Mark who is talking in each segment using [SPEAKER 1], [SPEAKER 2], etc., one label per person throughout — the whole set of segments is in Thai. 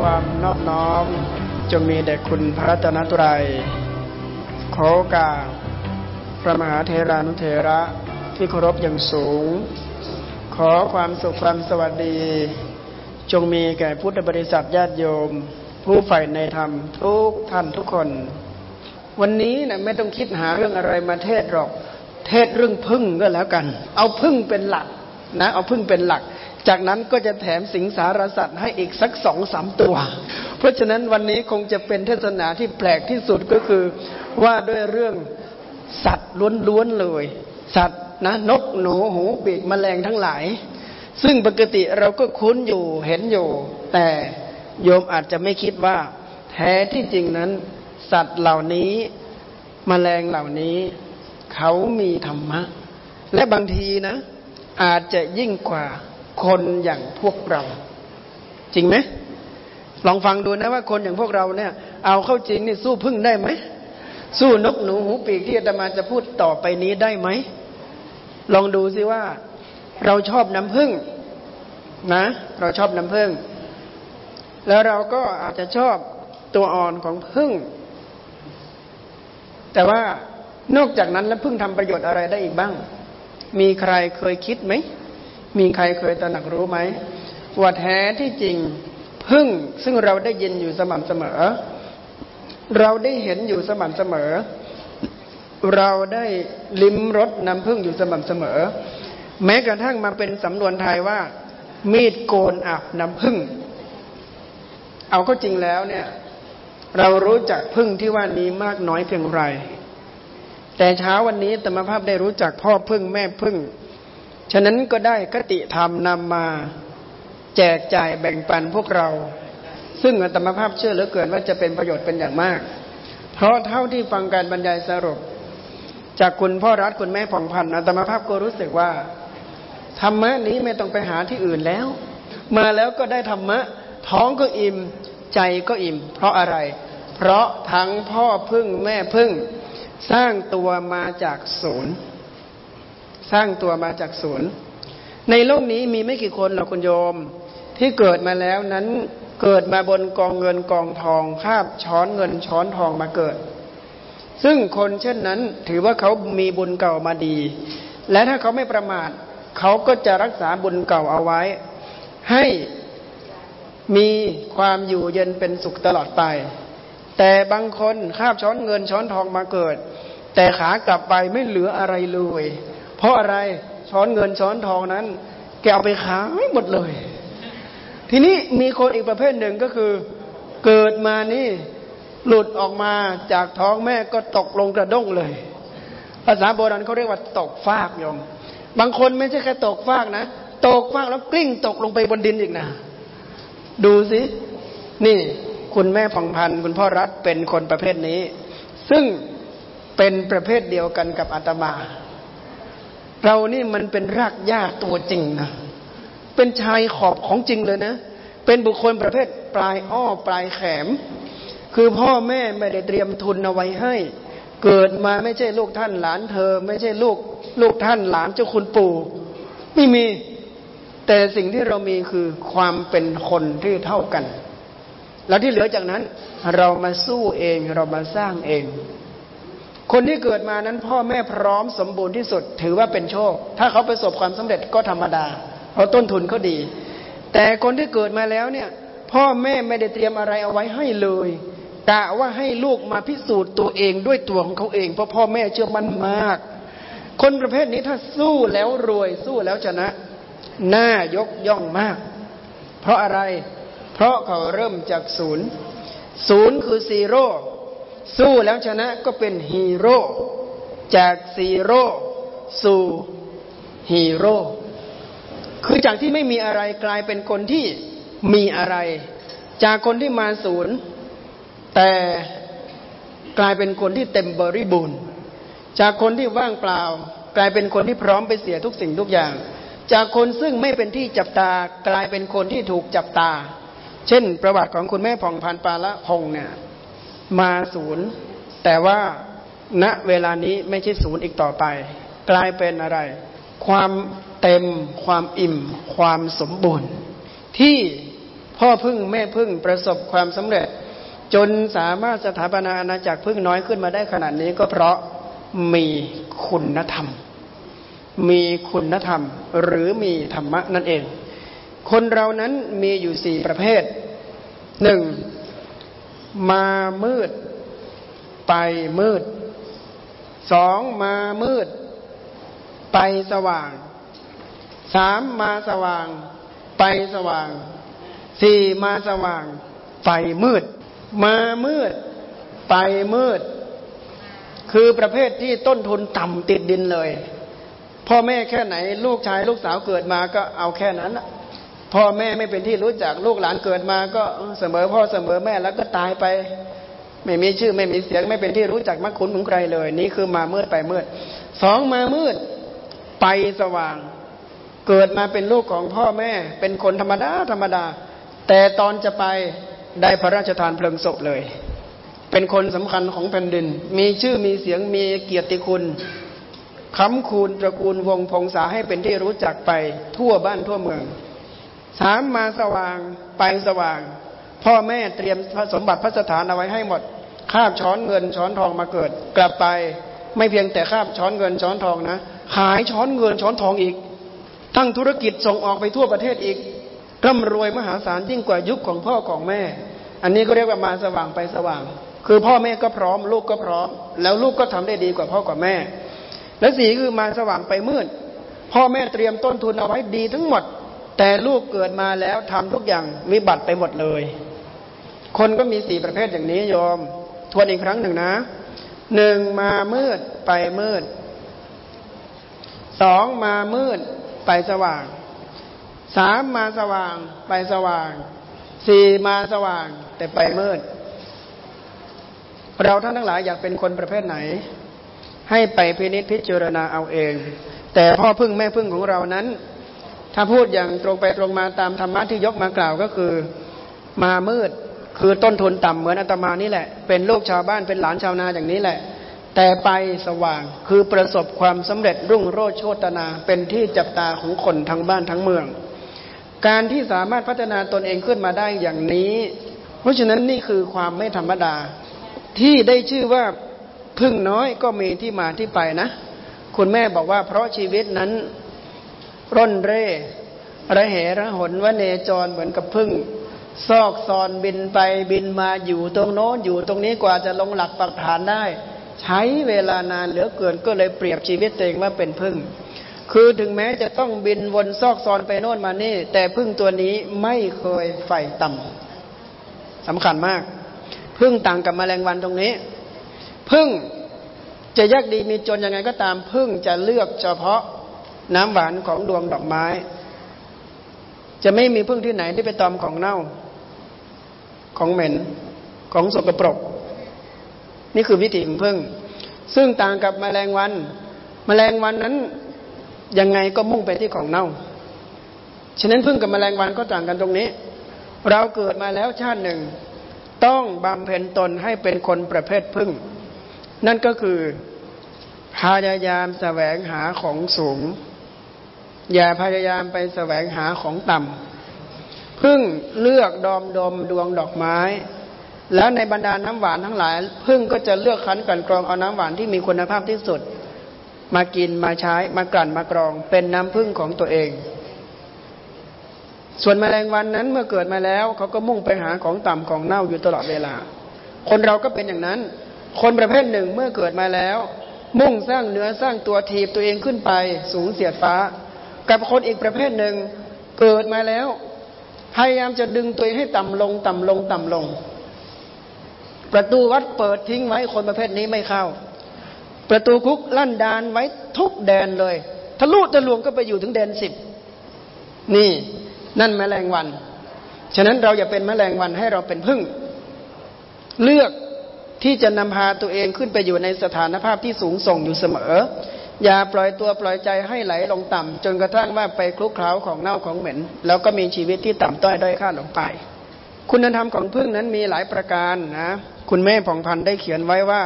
[SPEAKER 1] ความนอบน้อมจงมีแด่คุณพระรัตนตรัย ขอโอกาสพระมหาเทรานุเทระที่เคารพอย่างสูง ขอความสุขความสวัสดี จงมีแก่พุทธบริษัทญาติโยม ผู้ใฝ่ในธรรมทุกท่านทุกคน วันนี้นะไม่ต้องคิดหาเรื่องอะไรมาเทศหรอก เทศเรื่องพึ่งก็แล้วกัน เอาพึ่งเป็นหลักนะ เอาพึ่งเป็นหลัก จากนั้นก็จะแถมสิงสารสัตว์ให้อีกสักสองสามตัว เพราะฉะนั้นวันนี้คงจะเป็นเทศนาที่แปลกที่สุดก็คือว่าด้วยเรื่องสัตว์ล้วนๆเลย สัตว์นะนกหนูหูปีกแมลงทั้งหลาย ซึ่งปกติเราก็คุ้นอยู่เห็นอยู่ แต่โยมอาจจะไม่คิดว่า แท้ที่จริงนั้น สัตว์เหล่านี้มแมลงเหล่านี้ เขามีธรรมะ และบางทีนะ อาจจะยิ่งกว่า คนอย่างพวกเรา จริงไหมลองฟังดูนะว่าคนอย่างพวกเราเนี่ย เอาเข้าจริงนี่สู้พึ่งได้ไหมสู้นกหนูหูปีกที่อาตมาจะพูดต่อไปนี้ได้ไหมลองดูสิว่า เราชอบน้ำผึ้งนะ เราชอบน้ำผึ้งแล้วเราก็อาจจะชอบตัวอ่อนของผึ้งแต่ว่านอกจากนั้นแล้วพึ่งทำประโยชน์อะไรได้อีกบ้าง มีใครเคยคิดไหม มีใครเคยตระหนักรู้ไหมว่าแท้ที่จริงพึ่งซึ่งเราได้ยินอยู่สม่ำเสมอ เราได้เห็นอยู่สม่ำเสมอ เราได้ลิ้มรสน้ำพึ่งอยู่สม่ำเสมอ แม้กระทั่งมาเป็นสำนวนไทยว่า มีดโกนอาบน้ำพึ่ง เอาก็จริงแล้วเนี่ย เรารู้จักพึ่งที่ว่านี้มากน้อยเพียงไร แต่เช้าวันนี้ธรรมภาพได้รู้จักพ่อพึ่งแม่พึ่ง ฉะนั้นก็ได้คติธรรมนำมาแจกจ่ายแบ่งปันพวกเรา ซึ่งอัตมภาพเชื่อเหลือเกินว่าจะเป็นประโยชน์เป็นอย่างมาก เพราะเท่าที่ฟังการบรรยายสรุป จากคุณพ่อรัฐคุณแม่ผ่องพันธ์อัตมภาพก็รู้สึกว่าธรรมะนี้ไม่ต้องไปหาที่อื่นแล้ว มาแล้วก็ได้ธรรมะ ท้องก็อิ่มใจก็อิ่ม เพราะอะไร เพราะทั้งพ่อพึ่งแม่พึ่ง สร้างตัวมาจากศูนย์ สร้างตัวมาจากศูนย์ ในโลกนี้มีไม่กี่คนหรอกคุณโยม ที่เกิดมาแล้วนั้นเกิดมาบนกองเงินกองทองคาบช้อนเงินช้อนทองมาเกิด ซึ่งคนเช่นนั้นถือว่าเขามีบุญเก่ามาดี และถ้าเขาไม่ประมาทเขาก็จะรักษาบุญเก่าเอาไว้ ให้มีความอยู่เย็นเป็นสุขตลอดไป แต่บางคนคาบช้อนเงินช้อนทองมาเกิด แต่ขากลับไปไม่เหลืออะไรเลย เพราะอะไรช้อนเงินช้อนทองนั้น แกเอาไปขายหมดเลย ทีนี้มีคนอีกประเภทหนึ่งก็คือ เกิดมานี่หลุดออกมาจากท้องแม่ก็ตกลงกระด้งเลย ภาษาโบราณเขาเรียกว่าตกฟากยมบางคนไม่ใช่แค่ตกฟากนะตกฟากแล้วกลิ้งตกลงไปบนดินอีกนะ ดูสินี่คุณแม่ผ่องพันธ์คุณพ่อรัฐเป็นคนประเภทนี้ ซึ่งเป็นประเภทเดียวกันกับอาตมา เรานี่มันเป็นรากหญ้าตัวจริงนะ เป็นชายขอบของจริงเลยนะ เป็นบุคคลประเภทปลายอ้อปลายแขม คือพ่อแม่ไม่ได้เตรียมทุนเอาไว้ให้ เกิดมาไม่ใช่ลูกท่านหลานเธอ ไม่ใช่ลูกลูกท่านหลานเจ้าคุณปู่ ไม่มี แต่สิ่งที่เรามีคือความเป็นคนที่เท่ากัน แล้วที่เหลือจากนั้น เรามาสู้เองเรามาสร้างเอง คนที่เกิดมานั้นพ่อแม่พร้อมสมบูรณ์ที่สุดถือว่าเป็นโชค ถ้าเขาประสบความสำเร็จก็ธรรมดา เพราะต้นทุนเขาดี แต่คนที่เกิดมาแล้วเนี่ย พ่อแม่ไม่ได้เตรียมอะไรเอาไว้ให้เลยกะว่าให้ลูกมาพิสูจน์ตัวเองด้วยตัวของเขาเอง เพราะพ่อแม่เชื่อมั่นมาก คนประเภทนี้ถ้าสู้แล้วรวยสู้แล้วชนะ น่ายกย่องมาก เพราะอะไร เพราะเขาเริ่มจากศูนย์ศูนย์คือซีโร่ สู้แล้วชนะก็เป็นฮีโร่จากซีโร่สู่ฮีโร่คือจากที่ไม่มีอะไรกลายเป็นคนที่มีอะไร จากคนที่มาศูนย์ แต่กลายเป็นคนที่เต็มบริบูรณ์ จากคนที่ว่างเปล่า กลายเป็นคนที่พร้อมไปเสียทุกสิ่งทุกอย่าง จากคนซึ่งไม่เป็นที่จับตากลายเป็นคนที่ถูกจับตา เช่น ประวัติของคุณแม่ผ่องพันปาละพงเนี่ย มาศูนย์ แต่ว่าณเวลานี้ไม่ใช่ศูนย์อีกต่อไป กลายเป็นอะไร ความเต็ม ความอิ่ม ความสมบูรณ์ ที่พ่อพึ่งแม่พึ่งประสบความสำเร็จ จนสามารถสถาปนาอาณาจักรพึ่งน้อยขึ้นมาได้ขนาดนี้ก็เพราะมีคุณธรรม มีคุณธรรมหรือมีธรรมะนั่นเอง คนเรานั้นมีอยู่สี่ประเภทหนึ่ง มามืด ไปมืด สองมามืด ไปสว่าง สามมาสว่าง ไปสว่าง สี่มาสว่าง ไปมืด มามืด ไปมืด คือประเภทที่ต้นทุนต่ำติดดินเลย พ่อแม่แค่ไหน ลูกชายลูกสาวเกิดมาก็เอาแค่นั้น พ่อแม่ไม่เป็นที่รู้จักลูกหลานเกิดมา ก็เสมอพ่อเสมอแม่แล้วก็ตายไป ไม่มีชื่อไม่มีเสียงไม่เป็นที่รู้จักมักคุ้นของใครเลย นี่คือมามืดไปมืดสองมามืดไปสว่าง เกิดมาเป็นลูกของพ่อแม่ เป็นคนธรรมดาธรรมดา แต่ตอนจะไปได้พระราชทานเพลิงศพเลย เป็นคนสำคัญของแผ่นดิน มีชื่อมีเสียงมีเกียรติคุณคำคูณตระกูลวงพงษาให้เป็นที่รู้จักไปทั่วบ้านทั่วเมือง สามมาสว่างไปสว่าง พ่อแม่เตรียมสมบัติพระสถานเอาไว้ให้หมดคาบช้อนเงินช้อนทองมาเกิด กลับไปไม่เพียงแต่คาบช้อนเงินช้อนทองนะขายช้อนเงินช้อนทองอีก ทั้งธุรกิจส่งออกไปทั่วประเทศอีกร่ำรวยมหาศาลยิ่งกว่ายุคของพ่อของแม่ อันนี้ก็เรียกว่ามาสว่างไปสว่าง คือพ่อแม่ก็พร้อม ลูกก็พร้อม แล้วลูกก็ทำได้ดีกว่าพ่อกว่าแม่ และสีคือมาสว่างไปมืด พ่อแม่เตรียมต้นทุนเอาไว้ดีทั้งหมด แต่ลูกเกิดมาแล้วทำทุกอย่างวิบัติไปหมดเลย คนก็มีสี่ประเภทอย่างนี้โยม ทวนอีกครั้งหนึ่งนะหนึ่งมามืดไปมืดสองมามืดไปสว่างสามมาสว่างไปสว่างสี่มาสว่างแต่ไปมืด เราท่านทั้งหลายอยากเป็นคนประเภทไหน ให้ไปพินิจพิจารณาเอาเอง แต่พ่อพึ่งแม่พึ่งของเรานั้น ถ้าพูดอย่างตรงไปตรงมาตามธรรมะที่ยกมากล่าวก็คือมามืดคือต้นทุนต่ำเหมือนอาตมานี่แหละ เป็นลูกชาวบ้านเป็นหลานชาวนาอย่างนี้แหละ แต่ไปสว่างคือประสบความสำเร็จรุ่งโรจน์โชตนา เป็นที่จับตาของคนทั้งบ้านทั้งเมือง การที่สามารถพัฒนาตนเองขึ้นมาได้อย่างนี้ เพราะฉะนั้นนี่คือความไม่ธรรมดา ที่ได้ชื่อว่าพึ่งน้อยก็มีที่มาที่ไปนะ คุณแม่บอกว่าเพราะชีวิตนั้น ร่นเร่ระเหระหนวเนจรเหมือนกับพึ่ง ซอกซอนบินไปบินมาอยู่ตรงโน้นอยู่ตรงนี้กว่าจะลงหลักปักฐานได้ ใช้เวลานานเหลือเกินก็เลยเปรียบชีวิตตัวเองว่าเป็นพึ่ง คือถึงแม้จะต้องบินวนซอกซอนไปโน่นมานี่ แต่พึ่งตัวนี้ไม่เคยไฟต่ำสำคัญมาก พึ่งต่างกับแมลงวันตรงนี้ พึ่งจะยากดีมีจนยังไงก็ตามพึ่งจะเลือกเฉพาะ น้ำหวานของดวงดอกไม้ จะไม่มีพึ่งที่ไหนที่ไปตอมของเน่า ของเหม็นของสกปรก นี่คือวิธีของพึ่ง ซึ่งต่างกับแมลงวันแมลงวันนั้นยังไงก็มุ่งไปที่ของเน่า ฉะนั้นพึ่งกับแมลงวันก็ต่างกันตรงนี้ เราเกิดมาแล้วชาติหนึ่ง ต้องบำเพ็ญตนให้เป็นคนประเภทพึ่ง นั่นก็คือพยายามแสวงหาของสูง อย่าพยายามไปแสวงหาของต่ำพึ่งเลือกดอมดมดวงดอกไม้ แล้วในบรรดาน้ำหวานทั้งหลาย พึ่งก็จะเลือกคั้นกลั่นกรองเอาน้ำหวานที่มีคุณภาพที่สุด มากินมาใช้มากลั่นมากรอง เป็นน้ำพึ่งของตัวเอง ส่วนแมลงวันนั้นเมื่อเกิดมาแล้วเขาก็มุ่งไปหาของต่ำของเน่าอยู่ตลอดเวลา คนเราก็เป็นอย่างนั้น คนประเภทหนึ่งเมื่อเกิดมาแล้ว มุ่งสร้างเนื้อสร้างตัวทีบตัวเองขึ้นไป สูงเสียดฟ้า กับคนอีกประเภทหนึ่งเกิดมาแล้ว พยายามจะดึงตัวเองให้ต่ำลง ต่ำลง ต่ำลง ประตูวัดเปิดทิ้งไว้คนประเภทนี้ไม่เข้า ประตูคุกลั่นดานไว้ทุกแดนเลยทะลุทะลวงก็ไปอยู่ถึงแดนสิบนี่นั่นแมลงวัน ฉะนั้นเราอย่าเป็นแมลงวันให้เราเป็นพึ่ง เลือกที่จะนำพาตัวเองขึ้นไปอยู่ในสถานภาพที่สูงส่งอยู่เสมอ อย่าปล่อยตัวปล่อยใจให้ไหลลงต่ำจนกระทั่งว่าไปคลุกคล้าของเน่าของเหม็น แล้วก็มีชีวิตที่ต่ำต้อยด้อยค่าลงไป คุณธรรมของพึ่งนั้นมีหลายประการนะ คุณแม่ผ่องพันธ์ได้เขียนไว้ว่า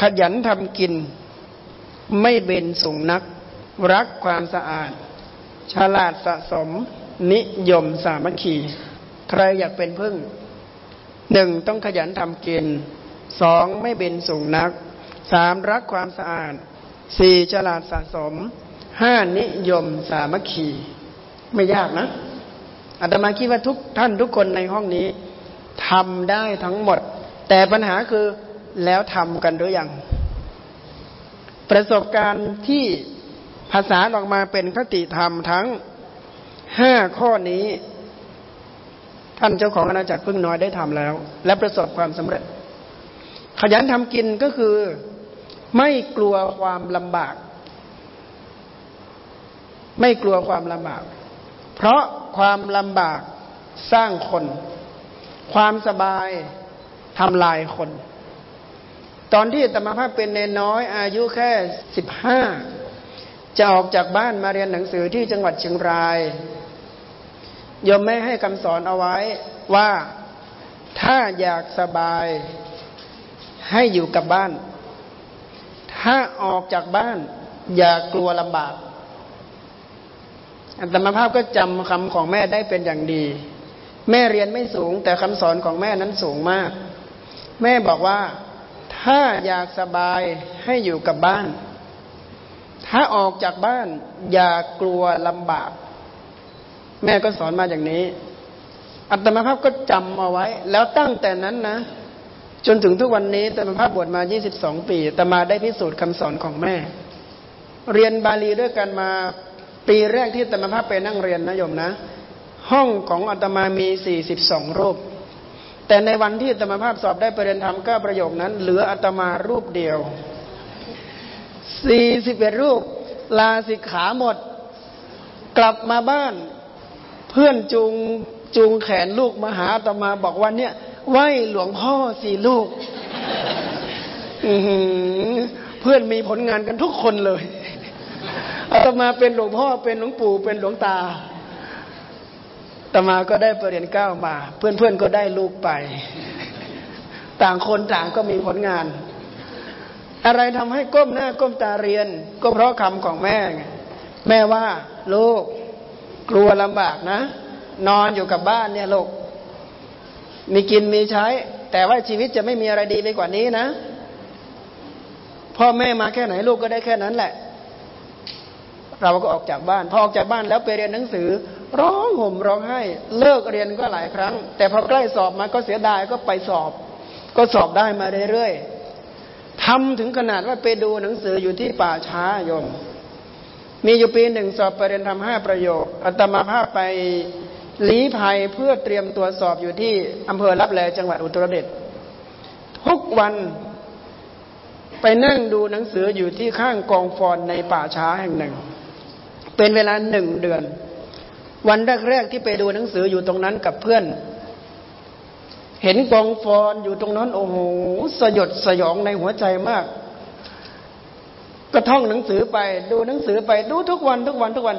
[SPEAKER 1] ขยันทำกิน ไม่เบนสูงนัก รักความสะอาด ฉลาดสะสม นิยมสามัคคี ใครอยากเป็นพึ่งหนึ่งต้องขยันทำกินสองไม่เบนสูงนักสามรักความสะอาด สี่ฉลาดสะสมห้านิยมสามัคคีไม่ยากนะอาตมาคิดว่าทุกท่านทุกคนในห้องนี้ทำได้ทั้งหมด แต่ปัญหาคือแล้วทำกันหรือยัง ประสบการณ์ที่ภาษาออกมาเป็นคติธรรมทั้งห้าข้อนี้ ท่านเจ้าของอาณาจักรพึ่งน้อยได้ทำแล้ว และประสบความสำเร็จ ขยันทำกินก็คือ ไม่กลัวความลำบาก ไม่กลัวความลำบาก เพราะความลำบากสร้างคน ความสบายทำลายคน ตอนที่ตมภาพเป็นเนน้อยอายุแค่สิบห้าจะออกจากบ้านมาเรียนหนังสือที่จังหวัดเชียงรายยมไม่ให้คำสอนเอาไว้ว่าถ้าอยากสบายให้อยู่กับบ้าน ถ้าออกจากบ้าน อย่ากลัวลำบาก อัตมาภาพก็จำคำของแม่ได้เป็นอย่างดี แม่เรียนไม่สูง แต่คำสอนของแม่นั้นสูงมาก แม่บอกว่าถ้าอยากสบายให้อยู่กับบ้าน ถ้าออกจากบ้าน อย่ากลัวลำบาก แม่ก็สอนมาอย่างนี้ อัตมาภาพก็จำเอาไว้ แล้วตั้งแต่นั้นนะ จนถึงทุกวันนี้อัตมาภาพบวชมา 22 ปีตมาได้พิสูจน์คำสอนของแม่ เรียนบาลีด้วยกันมาปีแรกที่อัตมาภาพไปนั่งเรียนนะโยมนะ ห้องของอัตมามี 42 รูป แต่ในวันที่อัตมาภาพสอบได้ปรริญญาธรรมก้าประโยคนั้น เหลืออัตมารูปเดียว 41 รูป ลาสิกขาหมด กลับมาบ้าน เพื่อนจูงจูงแขนลูกมาหาตมาบอกว่าเนี่ย ไหวหลวงพ่อสี่ลูกเพื่อนมีผลงานกันทุกคนเลยอาตมาเป็นหลวงพ่อเป็นหลวงปู่เป็นหลวงตาตมาก็ได้ปรริญญาเก้ามา เพื่อนเพื่อนก็ได้ลูกไป ต่างคนต่างก็มีผลงาน อะไรทำให้ก้มหน้าก้มตาเรียน ก็เพราะคำของแม่แม่ว่าลูกกลัวลำบากนะ นอนอยู่กับบ้านเนี่ยลูก มีกินมีใช้ แต่ว่าชีวิตจะไม่มีอะไรดีไปกว่านี้นะ พ่อแม่มาแค่ไหนลูกก็ได้แค่นั้นแหละ เราก็ออกจากบ้าน พอออกจากบ้านแล้วไปเรียนหนังสือ ร้องห่มร้องไห้เลิกเรียนก็หลายครั้ง แต่พอใกล้สอบมาก็เสียดายก็ไปสอบ ก็สอบได้มาเรื่อยๆทำถึงขนาดว่าไปดูหนังสืออยู่ที่ป่าช้าโยมมีอยู่ปีหนึ่งสอบปรริญญาธรรมห้าประโยคอัตมาภาพไป ลี้ภัยเพื่อเตรียมตัวสอบอยู่ที่อำเภอรับแลจังหวัดอุตรดิตถ์ทุกวันไปนั่งดูหนังสืออยู่ที่ข้างกองฟอนในป่าช้าแห่งหนึ่ง เป็นเวลาหนึ่งเดือน วันแรกๆที่ไปดูหนังสืออยู่ตรงนั้นกับเพื่อน เห็นกองฟอนอยู่ตรงนั้นโอ้โหสยดสยองในหัวใจมาก ก็ท่องหนังสือไป ดูหนังสือไปดูทุกวันทุกวันทุกวัน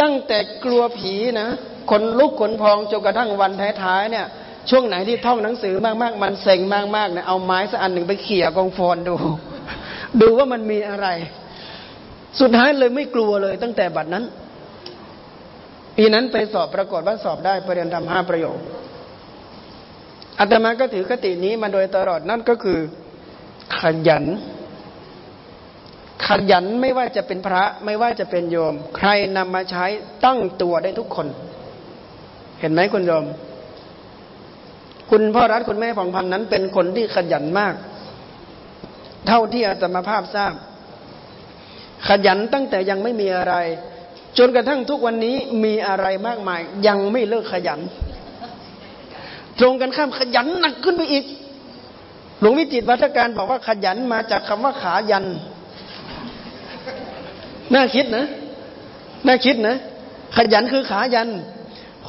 [SPEAKER 1] ตั้งแต่กลัวผีนะ ขนลุกขนพองจนกระทั่งวันท้ายๆเนี่ย ช่วงไหนที่ท่องหนังสือมากๆ มันเซ็งมากๆเนี่ยเอาไม้สักอันหนึ่งไปเขี่ยกองฟอนดู ดูว่ามันมีอะไร สุดท้ายเลยไม่กลัวเลย ตั้งแต่บัดนั้นปีนั้นไปสอบปรากฏว่าสอบได้ประเด็นทำห้าประโยคอาตมาก็ถือคตินี้มาโดยตลอดนั่นก็คือ ขยัน ขยันไม่ว่าจะเป็นพระไม่ว่าจะเป็นโยม ใครนำมาใช้ตั้งตัวได้ทุกคน เห็นไหมคุณโยม คุณพ่อรัฐคุณแม่ของพันนั้น เป็นคนที่ขยันมาก เท่าที่อาตมาภาพทราบ ขยันตั้งแต่ยังไม่มีอะไร จนกระทั่งทุกวันนี้มีอะไรมากมาย ยังไม่เลิกขยัน ตรงกันข้ามขยันหนักขึ้นไปอีก หลวงวิจิตวัฒการบอกว่าขยันมาจากคำว่าขายัน น่าคิดนะ น่าคิดนะ ขยันคือขายัน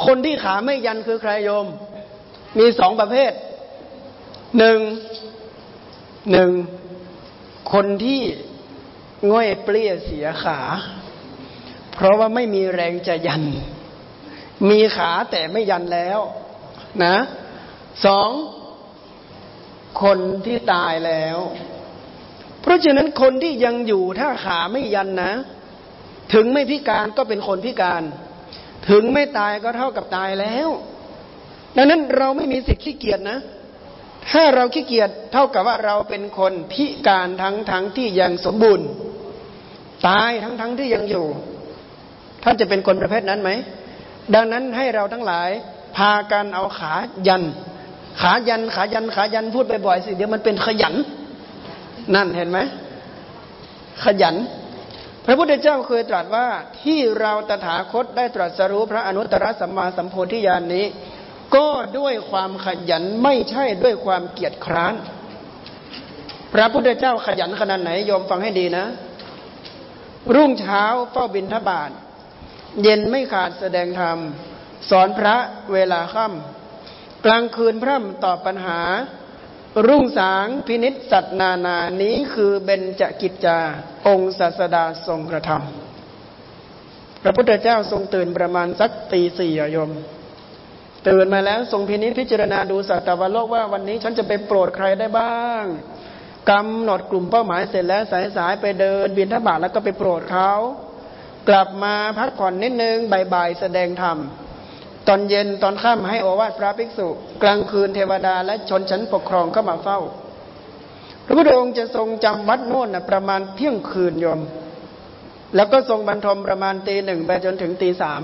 [SPEAKER 1] คนที่ขาไม่ยันคือใครโยม มีสองประเภทหนึ่งหนึ่งคนที่ง่อยเปลี้ยเสียขา เพราะว่าไม่มีแรงจะยัน มีขาแต่ไม่ยันแล้วนะสองคนที่ตายแล้ว เพราะฉะนั้นคนที่ยังอยู่ถ้าขาไม่ยันนะ ถึงไม่พิการก็เป็นคนพิการ ถึงไม่ตายก็เท่ากับตายแล้ว ดังนั้นเราไม่มีสิทธิ์ขี้เกียจนะ ถ้าเราขี้เกียจเท่ากับว่าเราเป็นคนพิการทั้งทั้งที่ยังสมบูรณ์ ตายทั้งทั้งที่ยังอยู่ ท่านจะเป็นคนประเภทนั้นไหม ดังนั้นให้เราทั้งหลายพากันเอาขายัน ขายันขายันขายันพูดบ่อยๆสิ เดี๋ยวมันเป็นขยัน นั่นเห็นไหมขยัน พระพุทธเจ้าเคยตรัสว่าที่เราตถาคตได้ตรัสรู้พระอนุตตรสัมมาสัมโพธิญาณนี้ ก็ด้วยความขยันไม่ใช่ด้วยความเกียจคร้าน พระพุทธเจ้าขยันขนาดไหนยอมฟังให้ดีนะ รุ่งเช้าเฝ้าบินทบาทเย็นไม่ขาดแสดงธรรม สอนพระเวลาค่ำกลางคืนพร่ำตอบปัญหา รุ่งสางพินิษสัตนานานี้คือเบญจกิจจา องค์ศาสดาทรงกระทำพระพุทธเจ้าทรงตื่นประมาณสักตีสี่ยม ตื่นมาแล้วทรงพินิจพิจารณาดูสัตวโลกว่าวันนี้ฉันจะไปโปรดใครได้บ้างกำหนดกลุ่มเป้าหมายเสร็จแล้วสายสายไปเดินบินทบาทแล้วก็ไปโปรดเขา กลับมาพักผ่อนนิดนึงบ่ายๆแสดงธรรม ตอนเย็นตอนค่ำให้โอวาทพระภิกษุ กลางคืนเทวดาและชนชั้นปกครองเข้ามาเฝ้า พระพุทธองค์จะทรงจำวัดโน่นนะประมาณเที่ยงคืนโยม แล้วก็ทรงบรรทมประมาณตีหนึ่งไปจนถึงตีสาม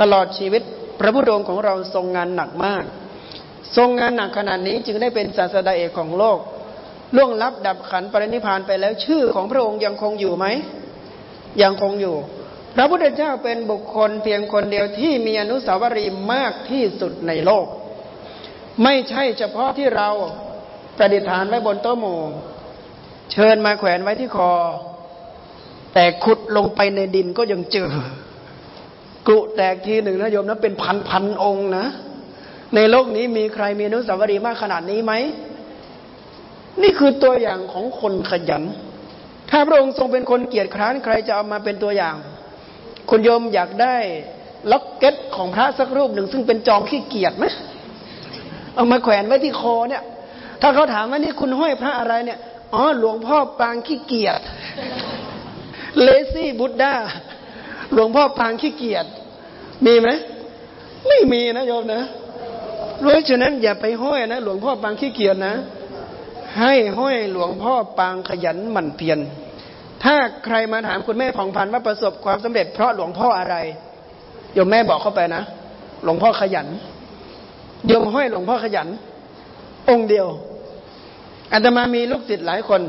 [SPEAKER 1] ตลอดชีวิตพระพุทธองค์ของเราทรงงานหนักมาก ทรงงานหนักขนาดนี้จึงได้เป็นศาสดาเอกของโลกล่วงลับดับขันปรินิพานไปแล้วชื่อของพระองค์ยังคงอยู่ไหมยังคงอยู่ พระพุทธเจ้าเป็นบุคคลเพียงคนเดียวที่มีอนุสาวรีย์มากที่สุดในโลก ไม่ใช่เฉพาะที่เราประดิษฐานไว้บนโต๊ะหมู่เชิญมาแขวนไว้ที่คอ แต่ขุดลงไปในดินก็ยังเจอกรุแตกทีหนึ่งนะโยมนะเป็นพันพันองค์นะ ในโลกนี้มีใครมีอนุสาวรีย์มากขนาดนี้ไหม นี่คือตัวอย่างของคนขยัน ถ้าพระองค์ทรงเป็นคนเกียจคร้านใครจะเอามาเป็นตัวอย่าง คุณโยมอยากได้ล็อกเก็ตของพระสักรูปหนึ่ง ซึ่งเป็นจอมขี้เกียจไหมเอามาแขวนไว้ที่คอเนี่ย ถ้าเขาถามว่านี่คุณห้อยพระอะไรเนี่ยอ๋อหลวงพ่อปางขี้เกียจ Lazy Buddha หลวงพ่อปางขี้เกียจมีไหมไม่มีนะโยมนะเพราะฉะนั้นอย่าไปห้อยนะหลวงพ่อปางขี้เกียจนะ ให้ห้อยหลวงพ่อปางขยันหมั่นเพียร ถ้าใครมาถามคุณแม่ผ่องพันว่าประสบความสำเร็จเพราะหลวงพ่ออะไรโยมแม่บอกเข้าไปนะ หลวงพ่อขยันโยมห้อยหลวงพ่อขยัน องค์เดียวอาตมามีลูกศิษย์หลายคน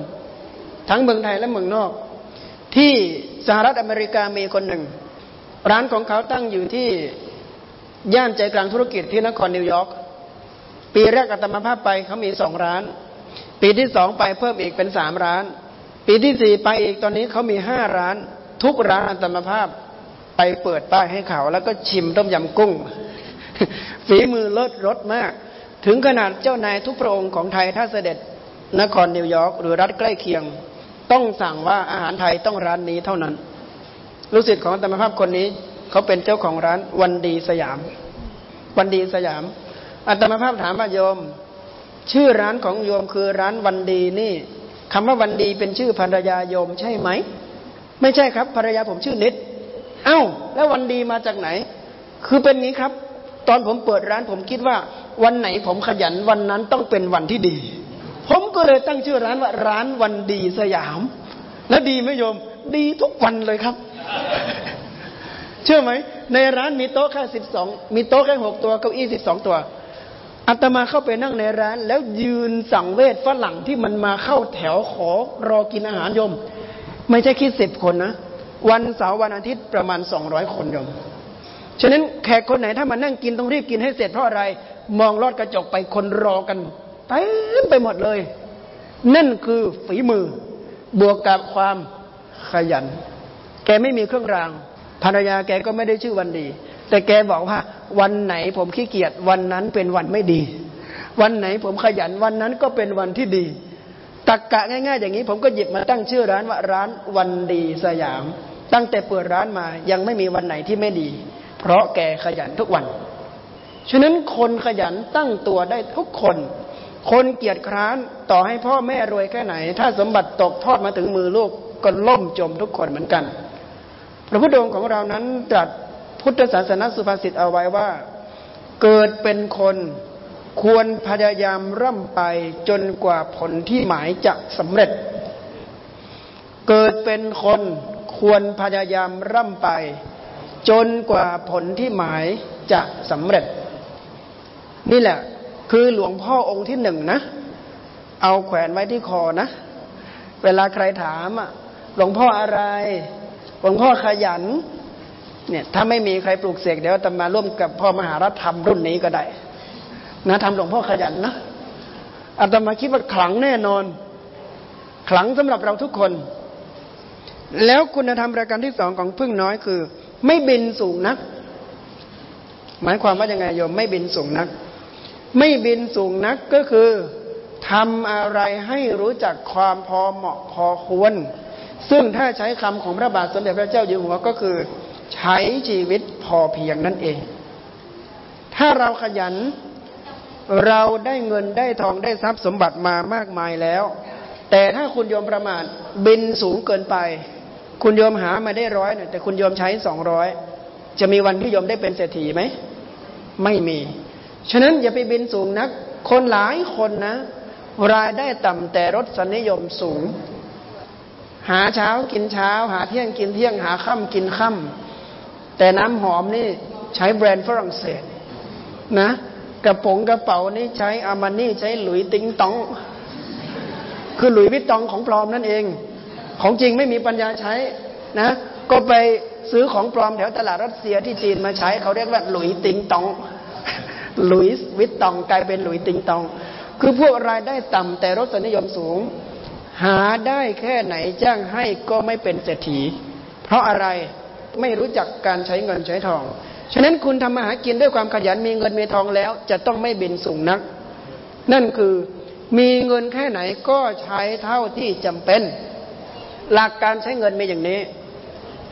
[SPEAKER 1] ทั้งเมืองไทยและเมืองนอก ที่สหรัฐอเมริกามีคนหนึ่ง ร้านของเขาตั้งอยู่ที่ย่านใจกลางธุรกิจที่นครนิวยอร์กปีแรกอาตมาภาพไปเขามีสองร้าน ปีที่สองไปเพิ่มอีกเป็นสามร้าน ปีที่สี่ไปอีกตอนนี้เขามีห้าร้าน ทุกร้านอาตมาภาพไปเปิดป้ายให้เขา แล้วก็ชิมต้มยำกุ้ง ฝีมือเลิศรสมาก ถึงขนาดเจ้านายทุกพระองค์ของไทยถ้าเสด็จนครนิวยอร์กหรือรัฐใกล้เคียง ต้องสั่งว่าอาหารไทยต้องร้านนี้เท่านั้น ลูกศิษย์ของธรรมภาพคนนี้ เขาเป็นเจ้าของร้านวันดีสยาม วันดีสยามอัตมภาพถามว่าโยม ชื่อร้านของโยมคือร้านวันดีนี่ คำว่าวันดีเป็นชื่อภรรยาโยมใช่ไหม ไม่ใช่ครับภรรยาผมชื่อนิด เอา้า แล้ววันดีมาจากไหน คือเป็นนี้ครับ ตอนผมเปิดร้านผมคิดว่า วันไหนผมขยันวันนั้นต้องเป็นวันที่ดี ผมก็เลยตั้งชื่อร้านว่าร้านวันดีสยาม และดีไหมโยม ดีทุกวันเลยครับ เชื่อไหมในร้านมีโต๊ะแค่สิบสองมีโต๊ะแค่หกตัวเก้าอี้สิบสองตัว อาตมาเข้าไปนั่งในร้าน แล้วยืนสั่งเวทฝรั่งที่มันมาเข้าแถวขอรอกินอาหารยม ไม่ใช่คิดสิบคนนะ วันเสาร์วันอาทิตย์ประมาณสองร้อยคนยม ฉะนั้นแขกคนไหนถ้ามานั่งกินต้องรีบกินให้เสร็จเพราะอะไร มองลอดกระจกไปคนรอกันเต็มไปหมดเลย นั่นคือฝีมือบวกกับความขยัน แกไม่มีเครื่องราง ภรรยาแกก็ไม่ได้ชื่อวันดี แต่แกบอกว่า วันไหนผมขี้เกียจวันนั้นเป็นวันไม่ดี วันไหนผมขยันวันนั้นก็เป็นวันที่ดีตักกะง่ายๆ อย่างนี้ผมก็หยิบมาตั้งชื่อร้านว่าร้านวันดีสยาม ตั้งแต่เปิดร้านมายังไม่มีวันไหนที่ไม่ดี เพราะแกขยันทุกวัน ฉะนั้นคนขยันตั้งตัวได้ทุกคน คนเกียจคร้านต่อให้พ่อแม่รวยแค่ไหน ถ้าสมบัติตกทอดมาถึงมือลูกก็ล่มจมทุกคนเหมือนกัน พระพุทธองค์ของเรานั้นตรัส พุทธศาสนาสุภาษิตเอาไว้ว่า เกิดเป็นคนควรพยายามร่ำไปจนกว่าผลที่หมายจะสำเร็จ เกิดเป็นคนควรพยายามร่ำไป จนกว่าผลที่หมายจะสำเร็จ นี่แหละ คือหลวงพ่อองค์ที่หนึ่งนะ เอาแขวนไว้ที่คอนะ เวลาใครถามอะหลวงพ่ออะไร หลวงพ่อขยัน เนี่ยถ้าไม่มีใครปลูกเสกเดี๋ยวจะมาร่วมกับพ่อมหารัฐธรรมรุ่นนี้ก็ได้นะทำหลวงพ่อขยันนะอาตมาคิดว่าขลังแน่นอน ขลังสำหรับเราทุกคน แล้วคุณธรรมรายการที่สองของพึ่งน้อยคือ ไม่บินสูงนัก หมายความว่ายังไงโยมไม่บินสูงนัก ไม่บินสูงนักก็คือทำอะไรให้รู้จักความพอเหมาะพอควร ซึ่งถ้าใช้คำของพระบาทสมเด็จพระเจ้าอยู่หัวก็คือ ใช้ชีวิตพอเพียงนั่นเอง ถ้าเราขยัน เราได้เงินได้ทองได้ทรัพย์สมบัติมามากมายแล้ว แต่ถ้าคุณโยมประมาทบินสูงเกินไป คุณโยมหามาได้ร้อยเนี่ยแต่คุณโยมใช้สองร้อยจะมีวันที่โยมได้เป็นเศรษฐีไหม ไม่มี ฉะนั้นอย่าไปบินสูงนัก คนหลายคนนะ รายได้ต่ำแต่รสนิยมสูงหาเช้ากินเช้า หาเที่ยงกินเที่ยงหาค่ำกินค่ำ แต่น้ำหอมนี่ใช้แบรนด์ฝรั่งเศสนะกระป๋องกระเป๋านี้ใช้อามานี่ใช้หลุยติงตอง คือหลุยวิตตองของปลอมนั่นเอง ของจริงไม่มีปัญญาใช้นะ ก็ไปซื้อของปลอมแถวตลาดรัสเซียที่จีนมาใช้เขาเรียกว่าหลุยติงตอง หลุยวิตตองกลายเป็นหลุยติงตอง คือพวกรายได้ต่ำแต่รสนิยมสูง หาได้แค่ไหนจ้างให้ก็ไม่เป็นเศรษฐี เพราะอะไร ไม่รู้จักการใช้เงินใช้ทอง ฉะนั้นคุณทำมาหากินด้วยความขยันมีเงินมีทองแล้ว จะต้องไม่บินสูงนัก นั่นคือมีเงินแค่ไหนก็ใช้เท่าที่จำเป็น หลักการใช้เงินมีอย่างนี้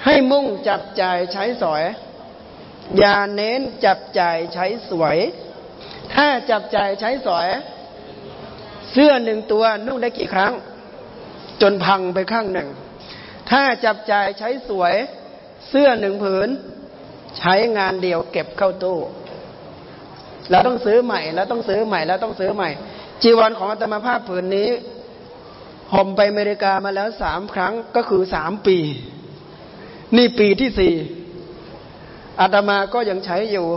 [SPEAKER 1] ให้มุ่งจับจ่ายใช้สอย อย่าเน้นจับจ่ายใช้สวย ถ้าจับจ่ายใช้สอย เสื้อหนึ่งตัวนุ่งได้กี่ครั้ง จนพังไปข้างหนึ่งถ้าจับจ่ายใช้สวย เสื้อหนึ่งผืน ใช้งานเดียวเก็บเข้าตู้ เราต้องซื้อใหม่ แล้วต้องซื้อใหม่ แล้วต้องซื้อใหม่ จีวรของอาตมาภาพผืนนี้ห่มไปอเมริกามาแล้วสามครั้งก็คือสามปี นี่ปีที่สี่อาตมาก็ยังใช้อยู่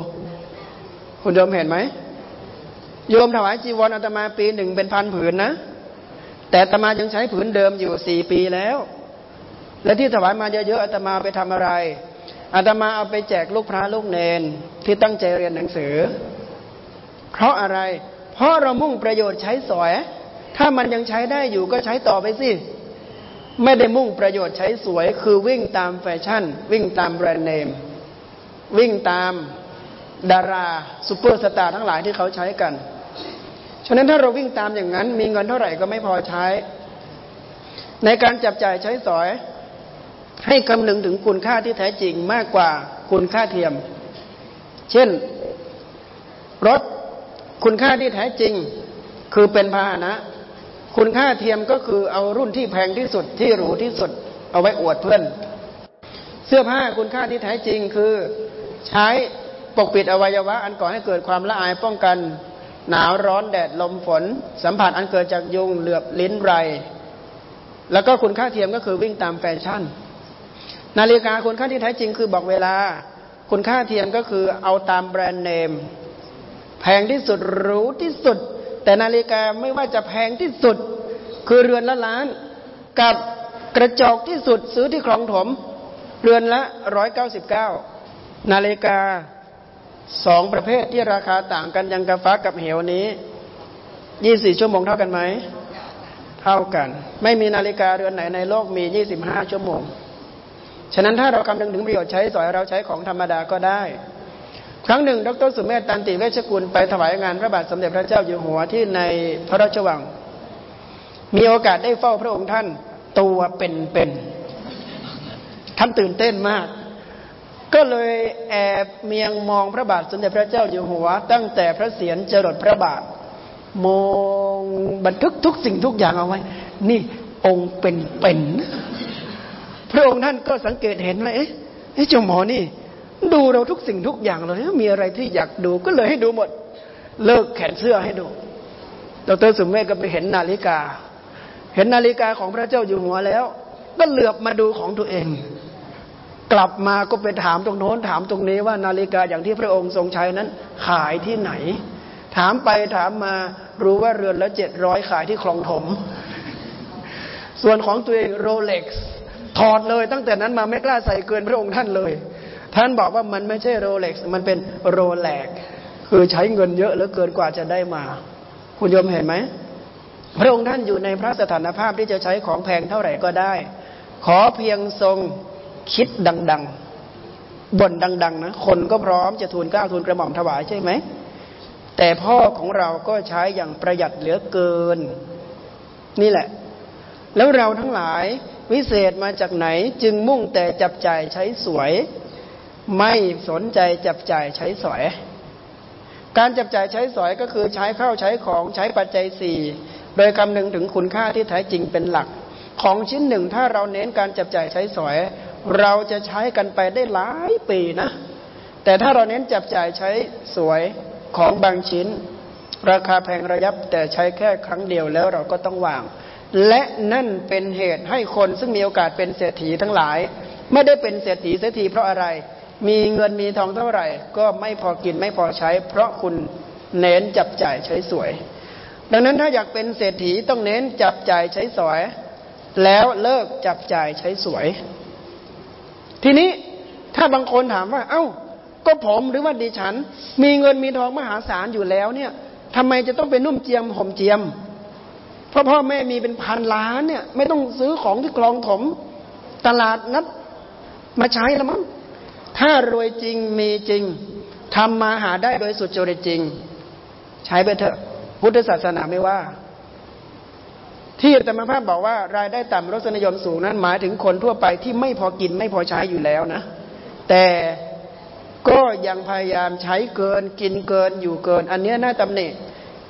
[SPEAKER 1] คุณโยมเห็นไหมโยมถวายจีวรอาตมาปีหนึ่งเป็นพันผืนนะ แต่อาตมายังใช้ผืนเดิมอยู่สี่ปีแล้ว และที่ถวายมาเยอะๆอาตมาไปทำอะไรอาตมาเอาไปแจกลูกพระลูกเนนที่ตั้งใจเรียนหนังสือ เพราะอะไร เพราะเรามุ่งประโยชน์ใช้สวยถ้ามันยังใช้ได้อยู่ก็ใช้ต่อไปสิ ไม่ได้มุ่งประโยชน์ใช้สวย คือวิ่งตามแฟชั่น วิ่งตามแบรนด์เนม วิ่งตามดาราซูเปอร์สตาร์ทั้งหลายที่เขาใช้กัน ฉะนั้นถ้าเราวิ่งตามอย่างนั้น มีเงินเท่าไหร่ก็ไม่พอใช้ ในการจับจ่ายใช้สอย ให้คำนึงถึงคุณค่าที่แท้จริงมากกว่าคุณค่าเทียม เช่น รถคุณค่าที่แท้จริง คือเป็นพาหนะ คุณค่าเทียมก็คือเอารุ่นที่แพงที่สุดที่หรูที่สุด เอาไว้อวดเพื่อน เสื้อผ้าคุณค่าที่แท้จริงคือใช้ปกปิดอวัยวะ อันก่อให้เกิดความละอายป้องกัน หนาวร้อนแดดลมฝน สัมผัสอันเกิดจากยุงเหลือบลิ้นไร แล้วก็คุณค่าเทียมก็คือวิ่งตามแฟชั่น นาฬิกาคุณค่าที่แท้จริงคือบอกเวลา คุณค่าเทียมก็คือเอาตามแบรนด์เนม แพงที่สุดหรูที่สุด แต่นาฬิกาไม่ว่าจะแพงที่สุด คือเรือนละล้าน กับกระจกที่สุดซื้อที่คลองถม เรือนละร้อยเก้าสิบเก้านาฬิกาสองประเภทที่ราคาต่างกันยังกาฟ้ากับเหวนี้ยี่สี่ชั่วโมงเท่ากันไหม เท่ากัน ไม่มีนาฬิกาเรือนไหนในโลกมียี่สิบห้าชั่วโมง ฉะนั้นถ้าเราคำนึงถึงประโยชน์ใช้สอยเราใช้ของธรรมดาก็ได้ ครั้งหนึ่ง ดรสุมเมธตันติเวชกุลไปถวายงานพระบาทสมเด็จพระเจ้าอยู่หัวที่ในพระราชวัง มีโอกาสได้เฝ้าพระองค์ท่านตัวเป็นๆท่านตื่นเต้นมาก ก็เลยแอบเมียงมองพระบาทสมเด็จพระเจ้าอยู่หัว ตั้งแต่พระเศียรจรดพระบาทมองบันทึกทุกสิ่งทุกอย่างเอาไว้ นี่องค์เป็นๆ พระองค์ท่านก็สังเกตเห็นว่าเอ๊ะเจ้าหมอนี่ ดูเราทุกสิ่งทุกอย่างเลยมีอะไรที่อยากดูก็เลยให้ดูหมด เลิกแขนเสื้อให้ดูดรสุมเมฆก็ไปเห็นนาฬิกา เห็นนาฬิกาของพระเจ้าอยู่หัวแล้ว ก็เหลือบมาดูของตัวเอง กลับมาก็ไปถามตรงโน้นถามตรงนี้ว่านาฬิกาอย่างที่พระองค์ทรงใช้นั้น ขายที่ไหน ถามไปถามมารู้ว่าเรือนละเจ็ดร้อยขายที่คลองถม ส่วนของตัวเองโรเล็กซ์ ถอดเลยตั้งแต่นั้นมาไม่กล้าใส่เกินพระองค์ท่านเลย ท่านบอกว่ามันไม่ใช่โรเล็กซ์มันเป็นโรแลกคือใช้เงินเยอะเหลือเกินกว่าจะได้มา คุณโยมเห็นไหมพระองค์ท่านอยู่ในพระสถานภาพที่จะใช้ของแพงเท่าไหร่ก็ได้ ขอเพียงทรงคิดดังๆบ่นดัง ๆ นะ คนก็พร้อมจะทูลก้าวทูลกระหม่อมถวายใช่ไหม แต่พ่อของเราก็ใช้อย่างประหยัดเหลือเกิน นี่แหละ แล้วเราทั้งหลาย วิเศษมาจากไหนจึงมุ่งแต่จับจ่ายใช้สวย ไม่สนใจจับจ่ายใช้สอย การจับจ่ายใช้สอยก็คือใช้ข้าวใช้ของใช้ปัจจัยสี่โดยคำนึงถึงคุณค่าที่แท้จริงเป็นหลัก ของชิ้นหนึ่งถ้าเราเน้นการจับจ่ายใช้สอย เราจะใช้กันไปได้หลายปีนะ แต่ถ้าเราเน้นจับจ่ายใช้สวยของบางชิ้น ราคาแพงระยับแต่ใช้แค่ครั้งเดียวแล้วเราก็ต้องวาง และนั่นเป็นเหตุให้คนซึ่งมีโอกาสเป็นเศรษฐีทั้งหลาย ไม่ได้เป็นเศรษฐีเศรษฐีเพราะอะไร มีเงินมีทองเท่าไหร่ ก็ไม่พอกินไม่พอใช้ เพราะคุณเน้นจับจ่ายใช้สวย ดังนั้นถ้าอยากเป็นเศรษฐีต้องเน้นจับจ่ายใช้สวยแล้วเลิกจับจ่ายใช้สวย ทีนี้ถ้าบางคนถามว่า เอา้า ก็ผมหรือว่าดิฉัน มีเงินมีทองมหาศาลอยู่แล้วเนี่ยทำไมจะต้องไปนุ่มเจียมห่มเจียม เพราะพ่อแม่มีเป็นพันล้านเนี่ย ไม่ต้องซื้อของที่คลองถม ตลาดนัดมาใช้แล้วมั้งถ้ารวยจริงมีจริงทำมาหาได้โดยสุดจริตจริง ใช้ไปเถอะ พุทธศาสนาไม่ว่า ที่ธรรมภาพบอกว่ารายได้ต่ำรสนิยมสูงนั้นหมายถึงคนทั่วไปที่ไม่พอกินไม่พอใช้อยู่แล้วนะ แต่ก็ยังพยายามใช้เกินกินเกินอยู่เกิน อันนี้น่าตำหนิ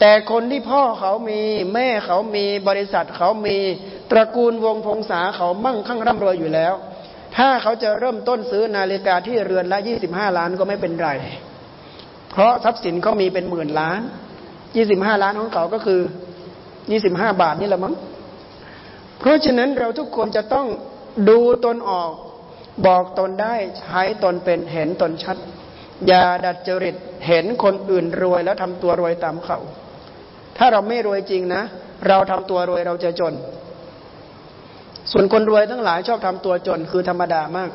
[SPEAKER 1] แต่คนที่พ่อเขามี แม่เขามีบริษัทเขามี ตระกูลวงพงษาเขามั่งคั่งร่ำรวยอยู่แล้ว ถ้าเขาจะเริ่มต้นซื้อนาฬิกาที่เรือนละยี่สิบห้าล้านก็ไม่เป็นไร เพราะทรัพย์สินเขามีเป็นหมื่นล้านยี่สิบห้าล้านของเขาก็คือยี่สิบห้าบาทนี่แหละมั้งเพราะฉะนั้นเราทุกคนจะต้องดูตนออกบอกตนได้ใช้ตนเป็นเห็นตนชัด อย่าดัดจริตเห็นคนอื่นรวยแล้วทำตัวรวยตามเขา ถ้าเราไม่รวยจริงนะ เราทำตัวรวยเราจะจน ส่วนคนรวยทั้งหลายชอบทำตัวจนคือธรรมดามาก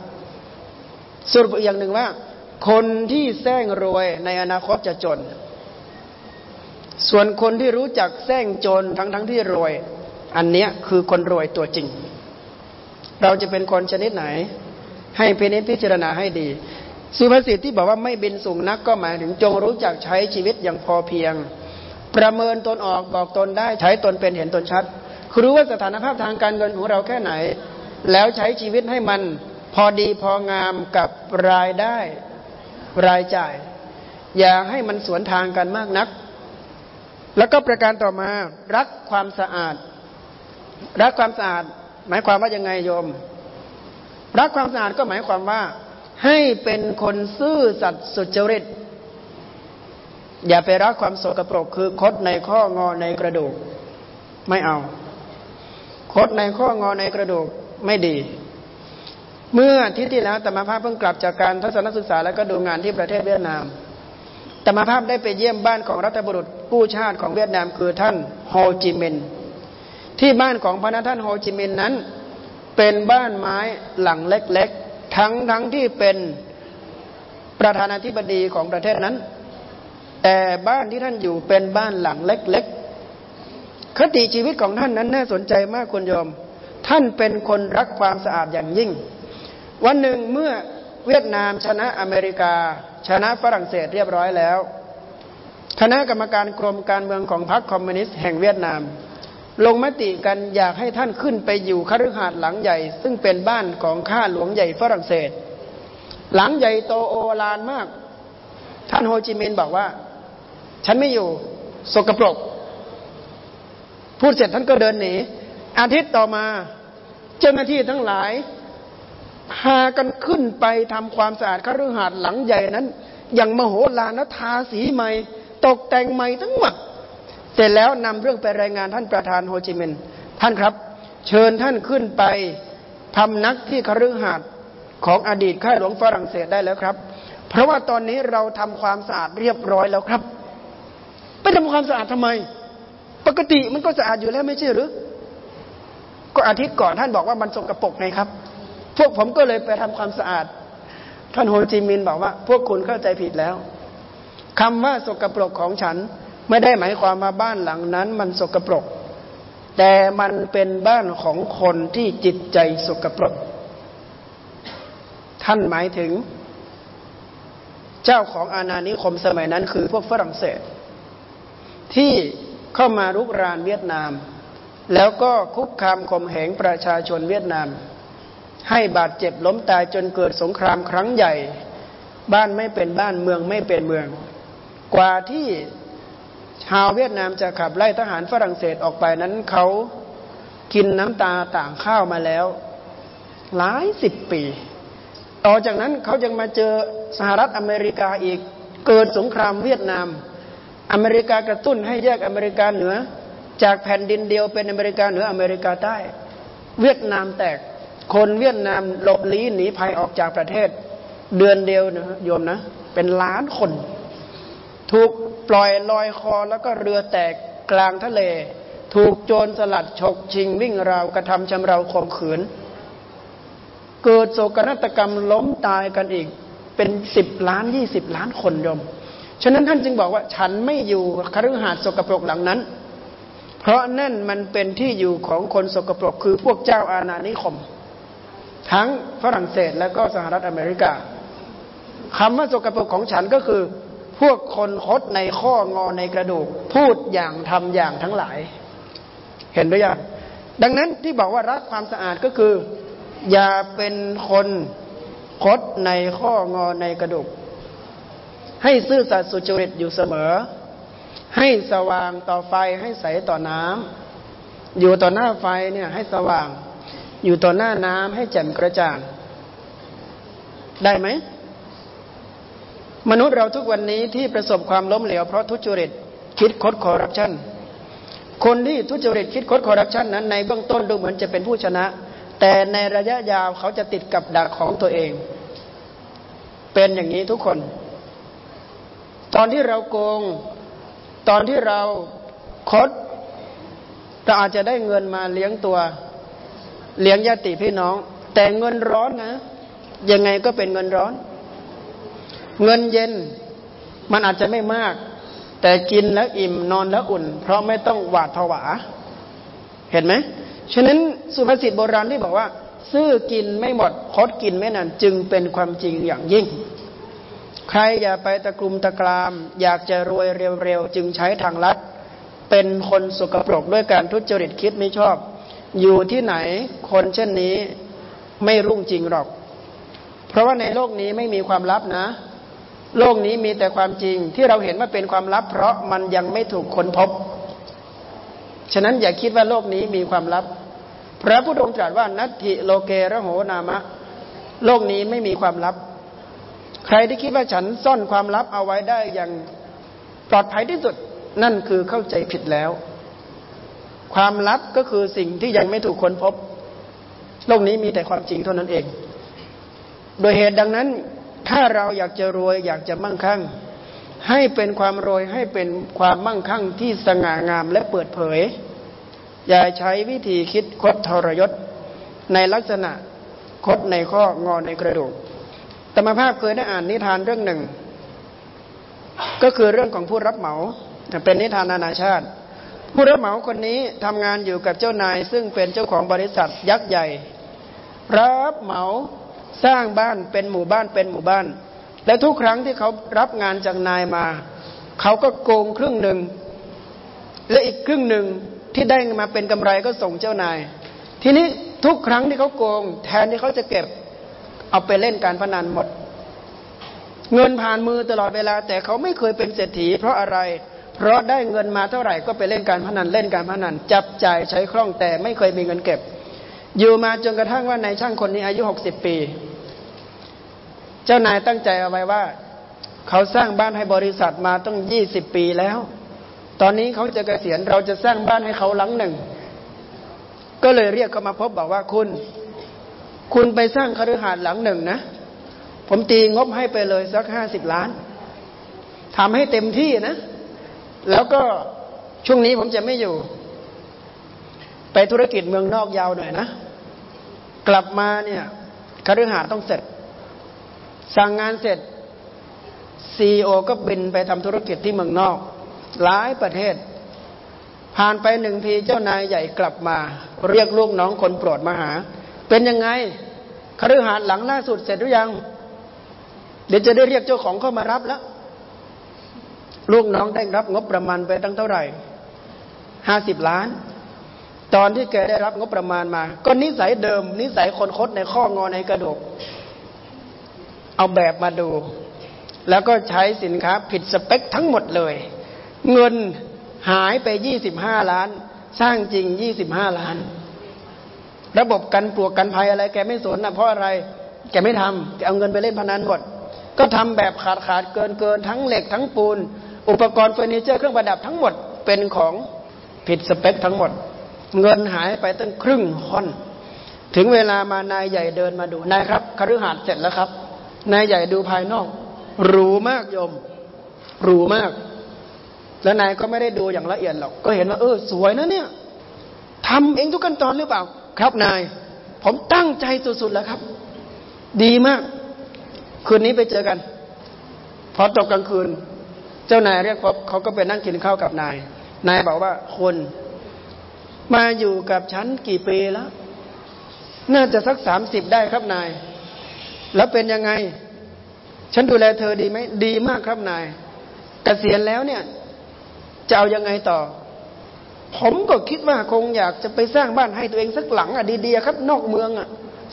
[SPEAKER 1] สรุปอีกอย่างหนึ่งว่า คนที่แซงรวยในอนาคตจะจน ส่วนคนที่รู้จักแซงจนทั้งทั้งที่รวย อันเนี้ยคือคนรวยตัวจริง เราจะเป็นคนชนิดไหน ให้พินิจพิจารณาให้ดีสุภาษิตที่บอกว่าไม่บินสูงนักก็หมายถึงจงรู้จักใช้ชีวิตอย่างพอเพียง ประเมินตนออกบอกตนได้ ใช้ตนเป็นเห็นตนชัดครู้ว่าสถานภาพทางการเงินของเราแค่ไหน แล้วใช้ชีวิตให้มันพอดีพองามกับรายได้รายจ่าย อย่าให้มันสวนทางกันมากนัก แล้วก็ประการต่อมา รักความสะอาด รักความสะอาด หมายความว่ายังไงโยม รักความสะอาดก็หมายความว่า ให้เป็นคนซื่อสัตย์สุจริต อย่าไปรักความโสกปรกคือคดในข้องอในกระดูก ไม่เอา คดในข้องอในกระดูกไม่ดี เมื่อที่ที่แล้วธรรมภาพเพิ่งกลับจากการทัศนศึกษาแล้วก็ดูงานที่ประเทศเวียดนามธรรมภาพได้ไปเยี่ยมบ้านของรัฐบุรุษกู้ชาติของเวียดนามคือท่านโฮจิมินที่บ้านของพระนท่านโฮจิมินนั้น เป็นบ้านไม้หลังเล็กๆ ทั้งทั้งที่เป็นประธานาธิบดีของประเทศนั้น แต่บ้านที่ท่านอยู่เป็นบ้านหลังเล็กๆ คติชีวิตของท่านนั้นน่าสนใจมากคุณโยม ท่านเป็นคนรักความสะอาดอย่างยิ่ง วันหนึ่งเมื่อเวียดนามชนะอเมริกา ชนะฝรั่งเศสเรียบร้อยแล้ว คณะกรรมการกรมการเมืองของพรรคคอมมิวนิสต์แห่งเวียดนาม ลงมติกันอยากให้ท่านขึ้นไปอยู่คฤหาสน์หลังใหญ่ ซึ่งเป็นบ้านของข้าหลวงใหญ่ฝรั่งเศส หลังใหญ่โตโอลานมาก ท่านโฮจิมินห์บอกว่า ฉันไม่อยู่ สกปรก พูดเสร็จท่านก็เดินหนี อาทิตย์ต่อมา เจ้าหน้าที่ทั้งหลายพากันขึ้นไปทำความสะอาดคฤหาสน์หลังใหญ่นั้น อย่างมโหฬารทาสีใหม่ ตกแต่งใหม่ทั้งหมดเสร็จแล้วนำเรื่องไปรายงานท่านประธานโฮจิมินห์ท่านครับ เชิญท่านขึ้นไปพำนักที่คฤหาสน์ของอดีตข้าหลวงฝรั่งเศสได้แล้วครับ เพราะว่าตอนนี้เราทำความสะอาดเรียบร้อยแล้วครับ ไปทำความสะอาดทำไม ปกติมันก็สะอาดอยู่แล้วไม่ใช่หรือ ก็อาทิตย์ก่อนท่านบอกว่ามันสกรปรกไงครับ พวกผมก็เลยไปทำความสะอาด ท่านโฮจิมินห์บอกว่า พวกคุณเข้าใจผิดแล้วคำว่าสกรปรกของฉัน ไม่ได้หมายความว่าบ้านหลังนั้น มันสกรปรก แต่มันเป็นบ้านของคนที่จิตใจสกรปรก ท่านหมายถึง เจ้าของอาณานิคมสมัยนั้นคือพวกฝรั่งเศส ที่เข้ามารุกรานเวียดนาม แล้วก็คุกคามข่มเหงประชาชนเวียดนาม ให้บาดเจ็บล้มตายจนเกิดสงครามครั้งใหญ่ บ้านไม่เป็นบ้านเมืองไม่เป็นเมือง กว่าที่ชาวเวียดนามจะขับไล่ทหารฝรั่งเศสออกไปนั้นเขากินน้ำตาต่างข้าวมาแล้ว หลายสิบปี ต่อจากนั้นเขายังมาเจอสหรัฐอเมริกาอีกเกิดสงครามเวียดนาม อเมริกากระตุ้นให้แยกอเมริกาเหนือ จากแผ่นดินเดียวเป็นอเมริกาเหนืออเมริกาใต้ เวียดนามแตก คนเวียดนามหลบลี้หนีภัยออกจากประเทศ เดือนเดียวนะโยมนะ เป็นล้านคน ถูกปล่อยลอยคอแล้วก็เรือแตกกลางทะเล ถูกโจรสลัดฉกชิงวิ่งราวกระทำชำเราข่มขืน เกิดโศกนาฏกรรมล้มตายกันอีกเป็นสิบล้านยี่สิบล้านคนโยม ฉะนั้นท่านจึงบอกว่าฉันไม่อยู่คฤหาสน์สกปรกหลังนั้น เพราะนั่นมันเป็นที่อยู่ของคนสกปรกคือพวกเจ้าอาณานิคม ทั้งฝรั่งเศสและก็สหรัฐอเมริกาคำว่าสกปรกของฉันก็คือ พวกคนคดในข้องอในกระดูก พูดอย่างทำอย่างทั้งหลาย เห็นหรือยังดังนั้นที่บอกว่ารักความสะอาดก็คือ อย่าเป็นคนคดในข้องอในกระดูก ให้ซื่อสัตย์สุจริตอยู่เสมอ ให้สว่างต่อไฟให้ใสต่อน้ำอยู่ต่อหน้าไฟเนี่ยให้สว่าง อยู่ต่อหน้าน้ำให้แจ่มกระจ่าง ได้ไหม มนุษย์เราทุกวันนี้ที่ประสบความล้มเหลวเพราะทุจริตคิดคดคอร์รัปชันคนที่ทุจริตคิดคดคอร์รัปชันนั้นในเบื้องต้นดูเหมือนจะเป็นผู้ชนะ แต่ในระยะยาวเขาจะติดกับดักของตัวเอง เป็นอย่างนี้ทุกคน ตอนที่เราโกง ตอนที่เราคดเราอาจจะได้เงินมาเลี้ยงตัวเลี้ยงญาติพี่น้อง แต่เงินร้อนนะ ยังไงก็เป็นเงินร้อน เงินเย็นมันอาจจะไม่มาก แต่กินแล้วอิ่มนอนแล้วอุ่น เพราะไม่ต้องหวาดผวา เห็นไหมฉะนั้นสุภาษิตโบราณที่บอกว่า ซื้อกินไม่หมดคดกินไม่นานจึงเป็นความจริงอย่างยิ่ง ใครอย่าไปตะกลุมตะกราม อยากจะรวยเร็วๆ จึงใช้ทางลัด เป็นคนสกปรกด้วยการทุจริตคิดไม่ชอบ อยู่ที่ไหนคนเช่นนี้ไม่รุ่งจริงหรอก เพราะว่าในโลกนี้ไม่มีความลับนะ โลกนี้มีแต่ความจริงที่เราเห็นว่าเป็นความลับ เพราะมันยังไม่ถูกค้นพบ ฉะนั้นอย่าคิดว่าโลกนี้มีความลับ พระพุทธองค์ตรัสว่านัตถิโลเกระโหนามะ โลกนี้ไม่มีความลับ ใครที่คิดว่าฉันซ่อนความลับเอาไว้ได้อย่างปลอดภัยที่สุดนั่นคือเข้าใจผิดแล้ว ความลับก็คือสิ่งที่ยังไม่ถูกค้นพบ โลกนี้มีแต่ความจริงเท่านั้นเอง โดยเหตุดังนั้น ถ้าเราอยากจะรวยอยากจะมั่งคั่ง ให้เป็นความโรยให้เป็นความมั่งคั่งที่สง่างามและเปิดเผย อย่าใช้วิธีคิดคดทรยศในลักษณะคดในข้องอในกระดูก ธรรมภาพเคยได้อ่านนิทานเรื่องหนึ่ง ก็คือเรื่องของผู้รับเหมาเป็นนิทานนานาชาติ ผู้รับเหมาคนนี้ทำงานอยู่กับเจ้านาย ซึ่งเป็นเจ้าของบริษัทยักษ์ใหญ่ รับเหมาสร้างบ้านเป็นหมู่บ้านเป็นหมู่บ้าน และทุกครั้งที่เขารับงานจากนายมา เขาก็โกงครึ่งหนึ่ง และอีกครึ่งหนึ่งที่ได้มาเป็นกำไรก็ส่งเจ้านาย ทีนี้ทุกครั้งที่เขาโกง แทนที่เขาจะเก็บ เอาไปเล่นการพนันหมด เงินผ่านมือตลอดเวลา แต่เขาไม่เคยเป็นเศรษฐี เพราะอะไร เพราะได้เงินมาเท่าไหร่ก็ไปเล่นการพนันเล่นการพนัน จับจ่ายใช้คล่องแต่ไม่เคยมีเงินเก็บ อยู่มาจนกระทั่งว่านายช่างคนนี้อายุหกสิบปี เจ้านายตั้งใจเอาไว้ว่า เขาสร้างบ้านให้บริษัทมาต้องยี่สิบปีแล้ว ตอนนี้เขาจะเกษียณเราจะสร้างบ้านให้เขาหลังหนึ่ง ก็เลยเรียกเขามาพบบอกว่าคุณ คุณไปสร้างคฤหาสน์หลังหนึ่งนะ ผมตีงบให้ไปเลยสักห้าสิบล้านทำให้เต็มที่นะ แล้วก็ช่วงนี้ผมจะไม่อยู่ ไปธุรกิจเมืองนอกยาวหน่อยนะ กลับมาเนี่ยคฤหาสน์ต้องเสร็จ สั่งงานเสร็จซีโอก็บินไปทำธุรกิจที่เมืองนอก หลายประเทศ ผ่านไปหนึ่งทีเจ้านายใหญ่กลับมา เรียกลูกน้องคนโปรดมาหา เป็นยังไงคฤหาสน์หลังล่าสุดเสร็จหรือยัง เดี๋ยวจะได้เรียกเจ้าของเข้ามารับแล้ว ลูกน้องได้รับงบประมาณไปตั้งเท่าไหร่ห้าสิบล้าน ตอนที่แกได้รับงบประมาณมา ก็นิสัยเดิม นิสัยคนคดในข้องอในกระดูกเอาแบบมาดู แล้วก็ใช้สินค้าผิดสเปคทั้งหมดเลย เงินหายไปยี่สิบห้าล้าน สร้างจริงยี่สิบห้าล้าน ระบบกันปลวกกันภัยอะไร แกไม่สนนะเพราะอะไร แกไม่ทำแกเอาเงินไปเล่นพนันหมด ก็ทำแบบขาดขาดเกินเกินทั้งเหล็กทั้งปูน อุปกรณ์เฟอร์นิเจอร์เครื่องประดับทั้งหมดเป็นของผิดสเปคทั้งหมด เงินหายไปตั้งครึ่งค่อน ถึงเวลามานายใหญ่เดินมาดูนายครับคฤหาสน์เสร็จแล้วครับนายใหญ่ดูภายนอกหรูมากโยมหรูมาก แล้วนายก็ไม่ได้ดูอย่างละเอียดหรอก ก็เห็นว่า เออ สวยนะเนี่ยทำเองทุกขั้นตอนหรือเปล่า ครับนาย ผมตั้งใจสุดๆแล้วครับ ดีมาก คืนนี้ไปเจอกัน พอตกกลางคืน เจ้านายเรียกพบเขาก็ไปนั่งกินข้าวกับนาย นายบอกว่าคนมาอยู่กับฉันกี่ปีแล้ว น่าจะสักสามสิบได้ครับนาย แล้วเป็นยังไง ฉันดูแลเธอดีไหม ดีมากครับนายกเกษียณแล้วเนี่ย จะเอายังไงต่อ ผมก็คิดว่าคงอยากจะไปสร้างบ้านให้ตัวเองสักหลังอะดีๆครับ นอกเมืองอะ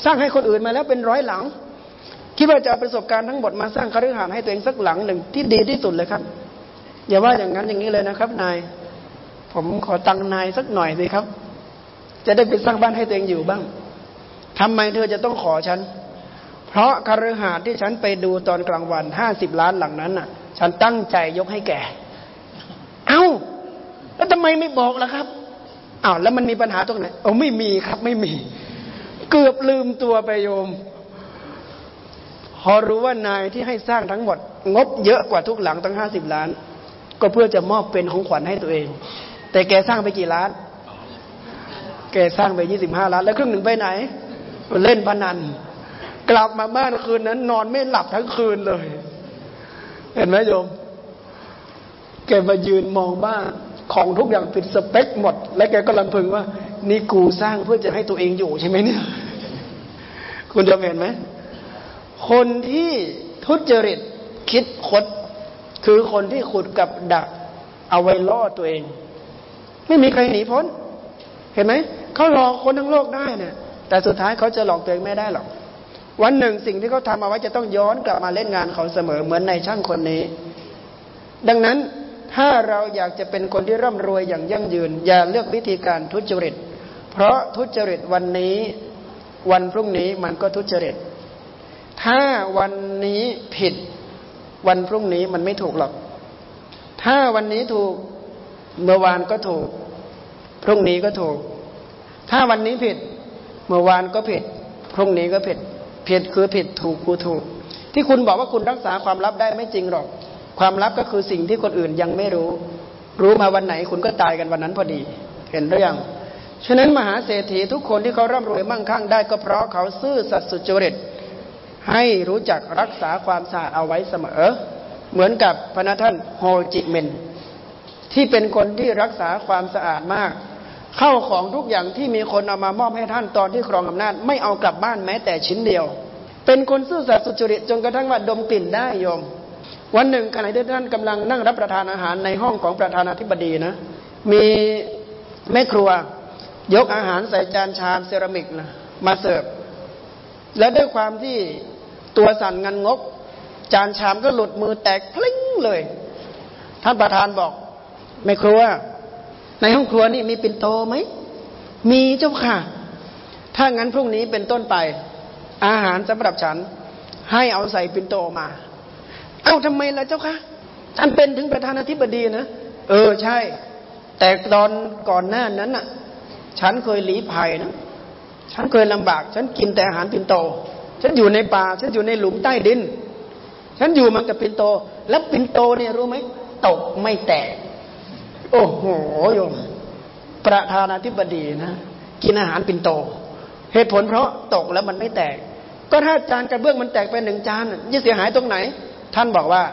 [SPEAKER 1] สร้างให้คนอื่นมาแล้วเป็นร้อยหลัง คิดว่าจะเอาประสบการณ์ทั้งหมดมาสร้างคฤหาสน์ให้ตัวเองสักหลังหนึ่งที่ดีที่สุดเลยครับ อย่าว่าอย่างนั้นอย่างนี้เลยนะครับ นาย ผมขอตังนายสักหน่อยสิครับ จะได้ไปสร้างบ้านให้ตัวเองอยู่บ้างทำไมเธอจะต้องขอฉัน เพราะคฤหาสน์ที่ฉันไปดูตอนกลางวันห้าสิบล้านหลังนั้นน่ะ ฉันตั้งใจยกให้แก เอา้า แล้วทำไมไม่บอกล่ะครับอ้าวแล้วมันมีปัญหาตรงไหนโอ้ไม่มีครับไม่มี เกือบลืมตัวไปโยม พอรู้ว่านายที่ให้สร้างทั้งหมด งบเยอะกว่าทุกหลังตั้งห้าสิบล้าน ก็เพื่อจะมอบเป็นของขวัญให้ตัวเอง แต่แกสร้างไปกี่ล้าน แกสร้างไปยี่สิบห้าล้าน แล้วครึ่งหนึ่งไปไหน เล่นพนัน กลับมาบ้านคืนนั้น นอนไม่หลับทั้งคืนเลย เห็นไหมโยม แกมายืนมองบ้าน ของทุกอย่างผิดสเปคหมด และแกก็ลำพึงว่า นี่กูสร้างเพื่อจะให้ตัวเองอยู่ใช่ไหมเนี่ย คุณจะเห็นไหม คนที่ทุจริตคิดคด คือคนที่ขุดกับดัก เอาไว้ล่อตัวเอง ไม่มีใครหนีพ้น เห็นไหม เขาหลอกคนทั้งโลกได้เนี่ย แต่สุดท้ายเขาจะหลอกตัวเองไม่ได้หรอก วันหนึ่งสิ่งที่เขาทำเอาไว้จะต้องย้อนกลับมาเล่นงานเขาเสมอเหมือนในช่างคนนี้ ดังนั้น ถ้าเราอยากจะเป็นคนที่ร่ำรวยอย่างยั่งยืน อย่าเลือกวิธีการทุจริต เพราะทุจริตวันนี้วันพรุ่งนี้มันก็ทุจริต ถ้าวันนี้ผิดวันพรุ่งนี้มันไม่ถูกหรอก ถ้าวันนี้ถูกเมื่อวานก็ถูก พรุ่งนี้ก็ถูก ถ้าวันนี้ผิด เมื่อวานก็ผิด พรุ่งนี้ก็ผิดผิดคือผิดถูกกูถูก ที่คุณบอกว่าคุณรักษาความลับได้ไม่จริงหรอก ความลับก็คือสิ่งที่คนอื่นยังไม่รู้ รู้มาวันไหนคุณก็ตายกันวันนั้นพอดี เห็นหรือยังฉะนั้นมหาเศรษฐีทุกคนที่เขาร่ำรวยมั่งคั่งได้ก็เพราะเขาซื่อสัตย์สุจริต ให้รู้จักรักษาความสะอาดเอาไว้เสมอ เหมือนกับพระท่านโฮจิเมนที่เป็นคนที่รักษาความสะอาดมาก เข้าของทุกอย่างที่มีคนเอามามอบให้ท่านตอนที่ครองอำนาจไม่เอากลับบ้านแม้แต่ชิ้นเดียว เป็นคนซื่อสัตย์สุจริตจนกระทั่งว่าดมกลิ่นได้โยม วันหนึ่งขณะที่ท่านกำลังนั่งรับประทานอาหารในห้องของประธานาธิบดีนะ มีแม่ครัวยกอาหารใส่จานชามเซรามิกนะมาเสิร์ฟและด้วยความที่ตัวสั่นงันงก จานชามก็หลุดมือแตกพลิ้งเลย ท่านประธานบอกแม่ครัว ในห้องครัวนี่มีปิ่นโตไหมมีเจ้าค่ะ ถ้างั้นพรุ่งนี้เป็นต้นไป อาหารสำหรับฉันให้เอาใส่ปินโตมา เอ้าทำไมล่ะเจ้าคะฉันเป็นถึงประธานาธิบดีนะเออใช่ แต่ตอนก่อนหน้านั้นน่ะ ฉันเคยหลีภัยนะฉันเคยลำบาก ฉันกินแต่อาหารปินโต ฉันอยู่ในป่า ฉันอยู่ในหลุมใต้ดิน ฉันอยู่มากับปินโต แล้วปินโตเนี่ยรู้ไหมตกไม่แตก โอ้โหโยมประธานาธิบดีนะกินอาหารปินโต เหตุผลเพราะตกแล้วมันไม่แตก ก็ถ้าจานกระเบื้องมันแตกไปหนึ่งจานจะเสียหายตรงไหน ท่านบอกว่า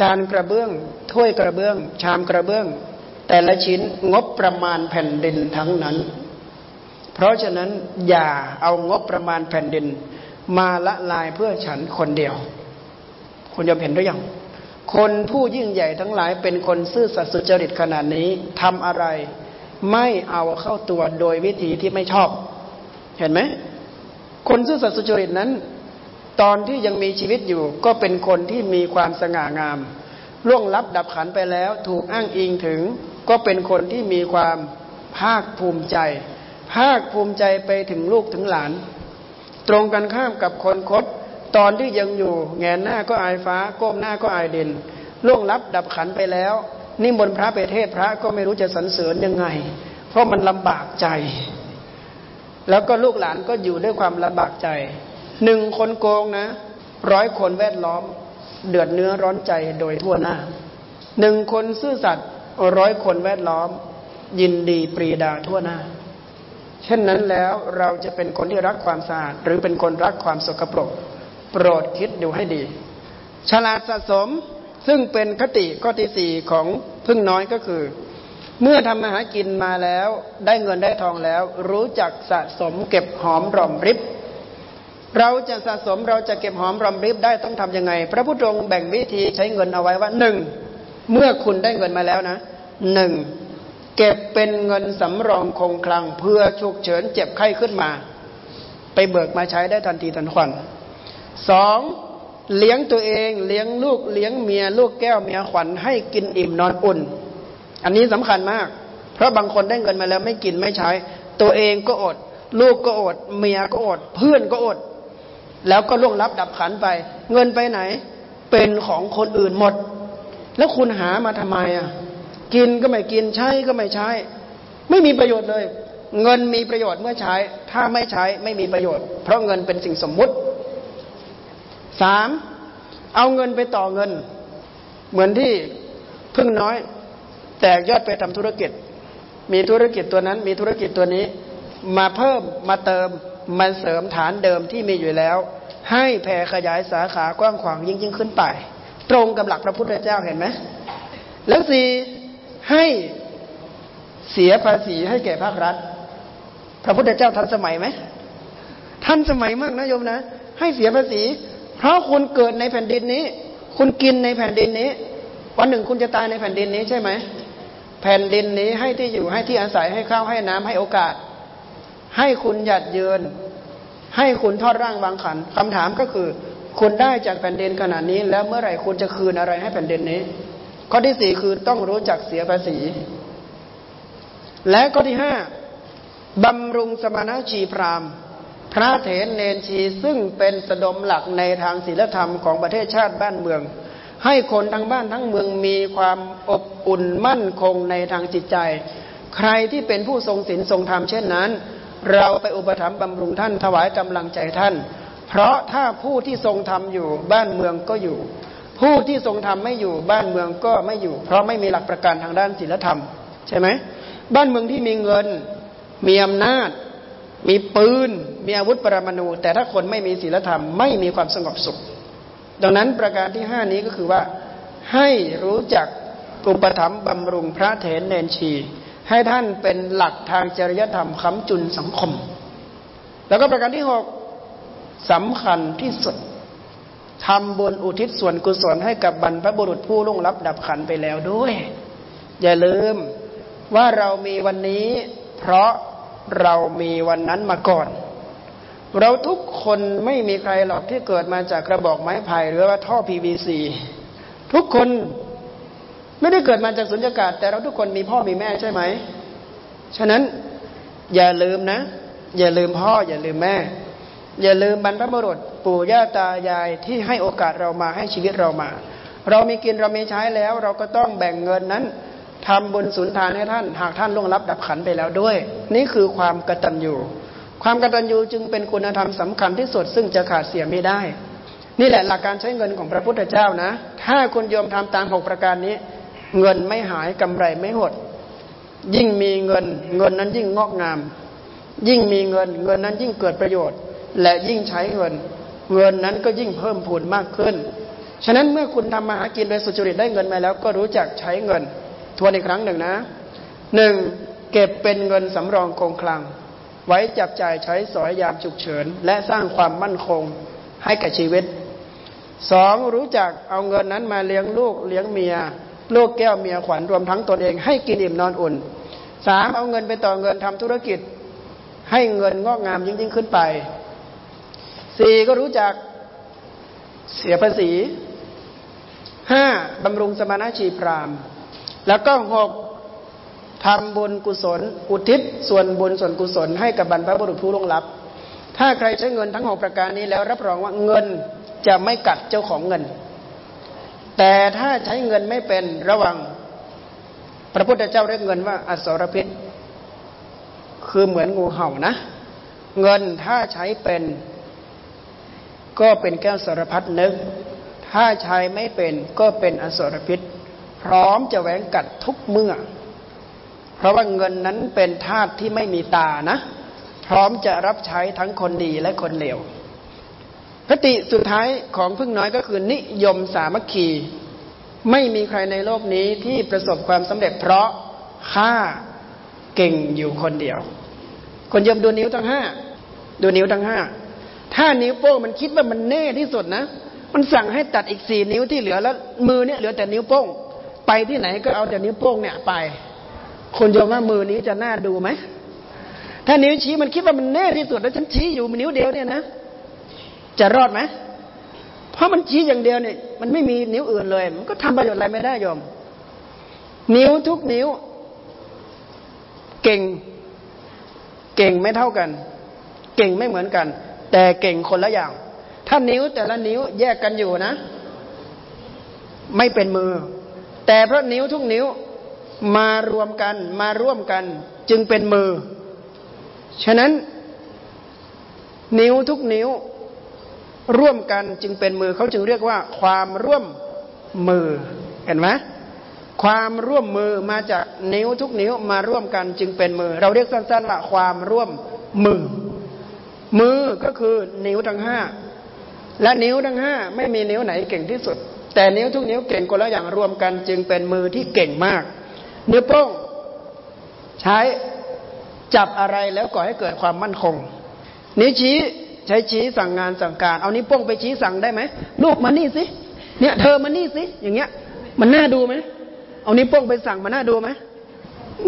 [SPEAKER 1] จานกระเบื้อง ถ้วยกระเบื้อง ชามกระเบื้อง แต่ละชิ้นงบประมาณแผ่นดินทั้งนั้น เพราะฉะนั้นอย่าเอางบประมาณแผ่นดิน มาละลายเพื่อฉันคนเดียว คุณยอมเห็นหรือยังคนผู้ยิ่งใหญ่ทั้งหลายเป็นคนซื่อสัตย์สุจริตขนาดนี้ทำอะไร ไม่เอาเข้าตัวโดยวิธีที่ไม่ชอบ เห็นไหมคนซื่อสัตย์สุจริตนั้น ตอนที่ยังมีชีวิตอยู่ก็เป็นคนที่มีความสง่างามร่วงลับดับขันไปแล้วถูกอ้างอิงถึง ก็เป็นคนที่มีความภาคภูมิใจ ภาคภูมิใจไปถึงลูกถึงหลาน ตรงกันข้ามกับคนคดตอนที่ยังอยู่แงนหน้าก็อายฟ้า ก้มหน้าก็อายดินล่วงลับดับขันไปแล้วนิมนต์พระไปเทศพระก็ไม่รู้จะสรรเสริญยังไง เพราะมันลำบากใจ แล้วก็ลูกหลานก็อยู่ด้วยความลำบากใจ หนึ่งคนโกงนะ ร้อยคนแวดล้อม เดือดเนื้อร้อนใจโดยทั่วหน้าหนึ่งคนซื่อสัตย์ร้อยคนแวดล้อม ยินดีปรีดาทั่วหน้า เช่นนั้นแล้วเราจะเป็นคนที่รักความสะอาดหรือเป็นคนรักความสกปรก โปรดคิดดูให้ดี ฉลาดสะสมซึ่งเป็นคติข้อที่สี่ของพึ่งน้อยก็คือ เมื่อทำมาหากินมาแล้ว ได้เงินได้ทองแล้ว รู้จักสะสมเก็บหอมรอมริบ เราจะสะสมเราจะเก็บหอมรอมริบได้ต้องทํำยังไง พระพุทธองค์แบ่งวิธีใช้เงินเอาไว้ว่าหนึ่งเมื่อคุณได้เงินมาแล้วนะหนึ่งเก็บเป็นเงินสำรองคงคลังเพื่อฉุกเฉินเจ็บไข้ขึ้นมา ไปเบิกมาใช้ได้ทันทีทันควันสองเลี้ยงตัวเองเลี้ยงลูกเลี้ยงเมียลูกแก้วเมียขวัญให้กินอิ่มนอนอุ่น อันนี้สำคัญมาก เพราะบางคนได้เงินมาแล้วไม่กินไม่ใช้ ตัวเองก็อด ลูกก็อด เมียก็อด เพื่อนก็อด แล้วก็ล่วงลับดับขันไป เงินไปไหน เป็นของคนอื่นหมด แล้วคุณหามาทำไมอะ กินก็ไม่กินใช้ก็ไม่ใช้ ไม่มีประโยชน์เลย เงินมีประโยชน์เมื่อใช้ ถ้าไม่ใช้ไม่มีประโยชน์ เพราะเงินเป็นสิ่งสมมุติสามเอาเงินไปต่อเงิน เหมือนที่พึ่งน้อย แตกยอดไปทำธุรกิจ มีธุรกิจตัวนั้น มีธุรกิจตัวนี้ มาเพิ่มมาเติม มาเสริมฐานเดิมที่มีอยู่แล้ว ให้แผ่ขยายสาขากว้างขวางยิ่งยิ่งขึ้นไป ตรงกับหลักพระพุทธเจ้าเห็นไหมแล้วสี่ให้เสียภาษีให้แก่ภาครัฐ พระพุทธเจ้าทันสมัยไหมทันสมัยมากนะโยมนะ ให้เสียภาษี เพราะคุณเกิดในแผ่นดินนี้ คุณกินในแผ่นดินนี้ วันหนึ่งคุณจะตายในแผ่นดินนี้ใช่ไหม แผ่นดินนี้ให้ที่อยู่ให้ที่อาศัยให้ข้าวให้น้ำให้โอกาส ให้คุณหยัดเยืน ให้คุณทอดร่างวางขันคำถามก็คือ คุณได้จากแผ่นดินขนาดนี้ แล้วเมื่อไหร่คุณจะคืนอะไรให้แผ่นดินนี้ ข้อที่สี่คือต้องรู้จักเสียภาษี และข้อที่ห้าบำรุงสมณชีพรามพระเถรเนนชีซึ่งเป็นสดมหลักในทางศีลธรรมของประเทศชาติบ้านเมือง ให้คนทั้งบ้านทั้งเมืองมีความอบอุ่นมั่นคงในทางจิตใจ ใครที่เป็นผู้ทรงศีลทรงธรรมเช่นนั้น เราไปอุปถัมภ์บำรุงท่านถวายกำลังใจท่าน เพราะถ้าผู้ที่ทรงธรรมอยู่บ้านเมืองก็อยู่ ผู้ที่ทรงธรรมไม่อยู่บ้านเมืองก็ไม่อยู่ เพราะไม่มีหลักประกันทางด้านศีลธรรม ใช่ไหมบ้านเมืองที่มีเงิน มีอำนาจ มีปืน มีอาวุธปรมาณูแต่ถ้าคนไม่มีศีลธรรมไม่มีความสงบสุข ดังนั้นประการที่ห้านี้ก็คือว่าให้รู้จักอุปถัมภ์บำรุงพระเถรเนนชี ให้ท่านเป็นหลักทางจริยธรรมค้ำจุนสังคม แล้วก็ประการที่หกสำคัญที่สุดทำบุญอุทิศส่วนกุศลให้กับบรรพบุรุษผู้ล่วงลับดับขันไปแล้วด้วย อย่าลืมว่าเรามีวันนี้ เพราะเรามีวันนั้นมาก่อน เราทุกคนไม่มีใครหรอกที่เกิดมาจากกระบอกไม้ไผ่หรือว่าท่อ PVC ทุกคน ไม่ได้เกิดมาจากสุญญากาศ แต่เราทุกคนมีพ่อมีแม่ใช่ไหม ฉะนั้นอย่าลืมนะ อย่าลืมพ่อ อย่าลืมแม่ อย่าลืมบรรพบุรุษปู่ย่าตายายที่ให้โอกาสเรามาให้ชีวิตเรามา เรามีกินเรามีใช้แล้ว เราก็ต้องแบ่งเงินนั้นทำบุญสุนทานให้ท่าน หากท่านล่วงลับดับขันไปแล้วด้วย นี่คือความกตัญญูความกตัญญูจึงเป็นคุณธรรมสำคัญที่สุดซึ่งจะขาดเสียไม่ได้ นี่แหละหลักการใช้เงินของพระพุทธเจ้านะ ถ้าคุณโยมทำตามหกประการนี้ เงินไม่หายกำไรไม่หด ยิ่งมีเงิน เงินนั้นยิ่งงอกงาม ยิ่งมีเงิน เงินนั้นยิ่งเกิดประโยชน์ และยิ่งใช้เงิน เงินนั้นก็ยิ่งเพิ่มพูนมากขึ้น ฉะนั้นเมื่อคุณทำมาหากินโดยสุจริตได้เงินมาแล้ว ก็รู้จักใช้เงิน ทวนอีกครั้งหนึ่งนะหนึ่งเก็บเป็นเงินสำรองคงคลัง ไว้จับจ่ายใช้สอยยามฉุกเฉิน และสร้างความมั่นคงให้แก่ชีวิตสองรู้จักเอาเงินนั้นมาเลี้ยงลูกเลี้ยงเมีย ลูกแก้วเมียขวัญรวมทั้งตนเองให้กินอิ่มนอนอุ่นสามเอาเงินไปต่อเงินทำธุรกิจ ให้เงินงอกงามยิ่งยิ่งขึ้นไปสี่ก็รู้จักเสียภาษีห้าบำรุงสมณชีพราม แล้วก็หกทำบุญกุศล อุทิศส่วนบุญส่วนกุศล ให้กับบรรพบุรุษผู้ล่วงลับ ถ้าใครใช้เงินทั้งหกประการนี้แล้วรับรองว่าเงินจะไม่กัดเจ้าของเงิน แต่ถ้าใช้เงินไม่เป็นระวัง พระพุทธเจ้าเรียกเงินว่า อสรพิษ คือเหมือนงูเห่านะ เงินถ้าใช้เป็น ก็เป็นแก้วสารพัดนึก ถ้าใช้ไม่เป็นก็เป็นอสรพิษ พร้อมจะแหวงกัดทุกเมื่อ เพราะว่าเงินนั้นเป็นธาตุที่ไม่มีตานะ พร้อมจะรับใช้ทั้งคนดีและคนเลว คติสุดท้ายของพึ่งน้อยก็คือนิยมสามัคคี ไม่มีใครในโลกนี้ที่ประสบความสำเร็จเพราะข้าเก่งอยู่คนเดียว คนยมดูนิ้วทั้งห้าดูนิ้วทั้งห้าถ้านิ้วโป้งมันคิดว่ามันแน่ที่สุดนะ มันสั่งให้ตัดอีกสี่นิ้วที่เหลือแล้วมือเนี่ยเหลือแต่นิ้วโป้ง ไปที่ไหนก็เอาแต่นิ้วโป้งเนี่ยไป คนยมว่ามือนี้จะน่าดูไหมถ้านิ้วชี้มันคิดว่ามันแน่ที่สุดแล้วฉันชี้อยู่นิ้วเดียวเนี่ยนะ จะรอดไหม เพราะมันชี้อย่างเดียวเนี่ยมันไม่มีนิ้วอื่นเลย มันก็ทำประโยชน์อะไรไม่ได้โยมนิ้วทุกนิ้ว เก่ง เก่งไม่เท่ากัน เก่งไม่เหมือนกัน แต่เก่งคนละอย่าง ถ้านิ้วแต่ละนิ้วแยกกันอยู่นะ ไม่เป็นมือ แต่เพราะนิ้วทุกนิ้วมารวมกันมาร่วมกัน จึงเป็นมือ ฉะนั้น นิ้วทุกนิ้ว ร่วมกันจึงเป็นมือเขาจึงเรียกว่า ความร่วมมือเห็นไหมความร่วมมือมาจากนิ้วทุกนิ้วมาร่วมกันจึงเป็นมือ เราเรียกสั้นๆว่าความร่วมมือ มือก็คือนิ้วทั้งห้าและนิ้วทั้งห้าไม่มีนิ้วไหนเก่งที่สุด แต่นิ้วทุกนิ้วเก่งคนละอย่างรวมกันจึงเป็นมือที่เก่งมาก นิ้วโป้งใช้จับอะไรแล้วก่อให้เกิดความมั่นคง นิ้วชี้ ใช้ชี้สั่งงานสั่งการ เอานิ้วโป้งไปชี้สั่งได้ไหมลูกมานี่สิเนี่ยเธอมานี่สิอย่างเงี้ย มันน่าดูไหมเอานิ้วโป้งไปสั่งมันน่าดูไหม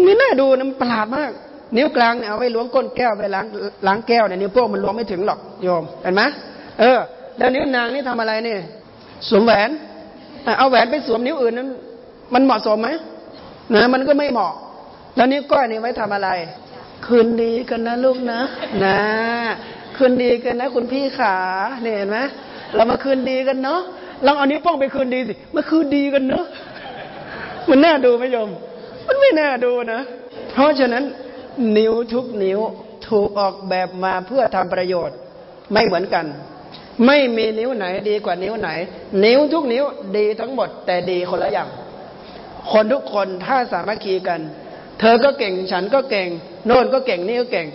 [SPEAKER 1] ไม่น่าดูนะมันประหลาดมาก นิ้วกลางเนี่ยเอาไว้ล้วงก้นแก้วไปล้างล้างแก้วเนี่ยนิ้วโป้งมันล้วงไม่ถึงหรอกโยมเห็นไหมเออ แล้วนิ้วนางนี่ทำอะไรเนี่ยสวมแหวนเอาแหวนไปสวมนิ้วอื่นนั้น มันเหมาะสมไหมนะมันก็ไม่เหมาะ แล้วนิ้วก้อยนี่ไว้ทำอะไร คืนดีกันนะลูกนะนะ คืนดีกันนะ คุณพี่ขาเนี่ยเห็นไหมเรามาคืนดีกันเนาะลองเอานิ้วป้องไปคืนดีสิมาคืนดีกันเนาะมันน่าดูไหมโยม มันไม่น่าดูนะ เพราะฉะนั้น นิ้วทุกนิ้วถูกออกแบบมาเพื่อทำประโยชน์ ไม่เหมือนกัน ไม่มีนิ้วไหนดีกว่านิ้วไหน นิ้วทุกนิ้วดีทั้งหมด แต่ดีคนละอย่าง คนทุกคนถ้าสามัคคีกัน เธอก็เก่งฉันก็เก่ง โน่นก็เก่งนี่ก็เก่ง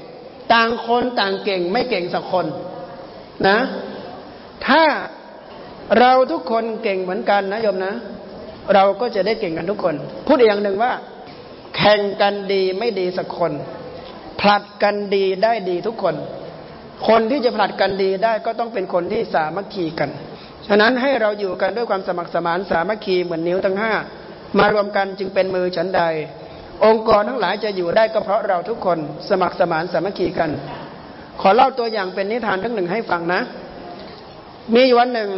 [SPEAKER 1] ต่างคนต่างเก่งไม่เก่งสักคนนะ ถ้าเราทุกคนเก่งเหมือนกันนะโยมนะ เราก็จะได้เก่งกันทุกคน พูดอีกอย่างหนึ่งว่า แข่งกันดีไม่ดีสักคนผลัดกันดีได้ดีทุกคน คนที่จะผลัดกันดีได้ก็ต้องเป็นคนที่สามัคคีกัน ฉะนั้นให้เราอยู่กันด้วยความสมัครสมานสามัคคีเหมือนนิ้วทั้งห้ามารวมกันจึงเป็นมือฉันใด องค์กรทั้งหลายจะอยู่ได้ก็เพราะเราทุกคนสมัครสมานสามัคคีกัน ขอเล่าตัวอย่างเป็นนิทานทั้งหนึ่งให้ฟังนะ มีวันหนึ่ง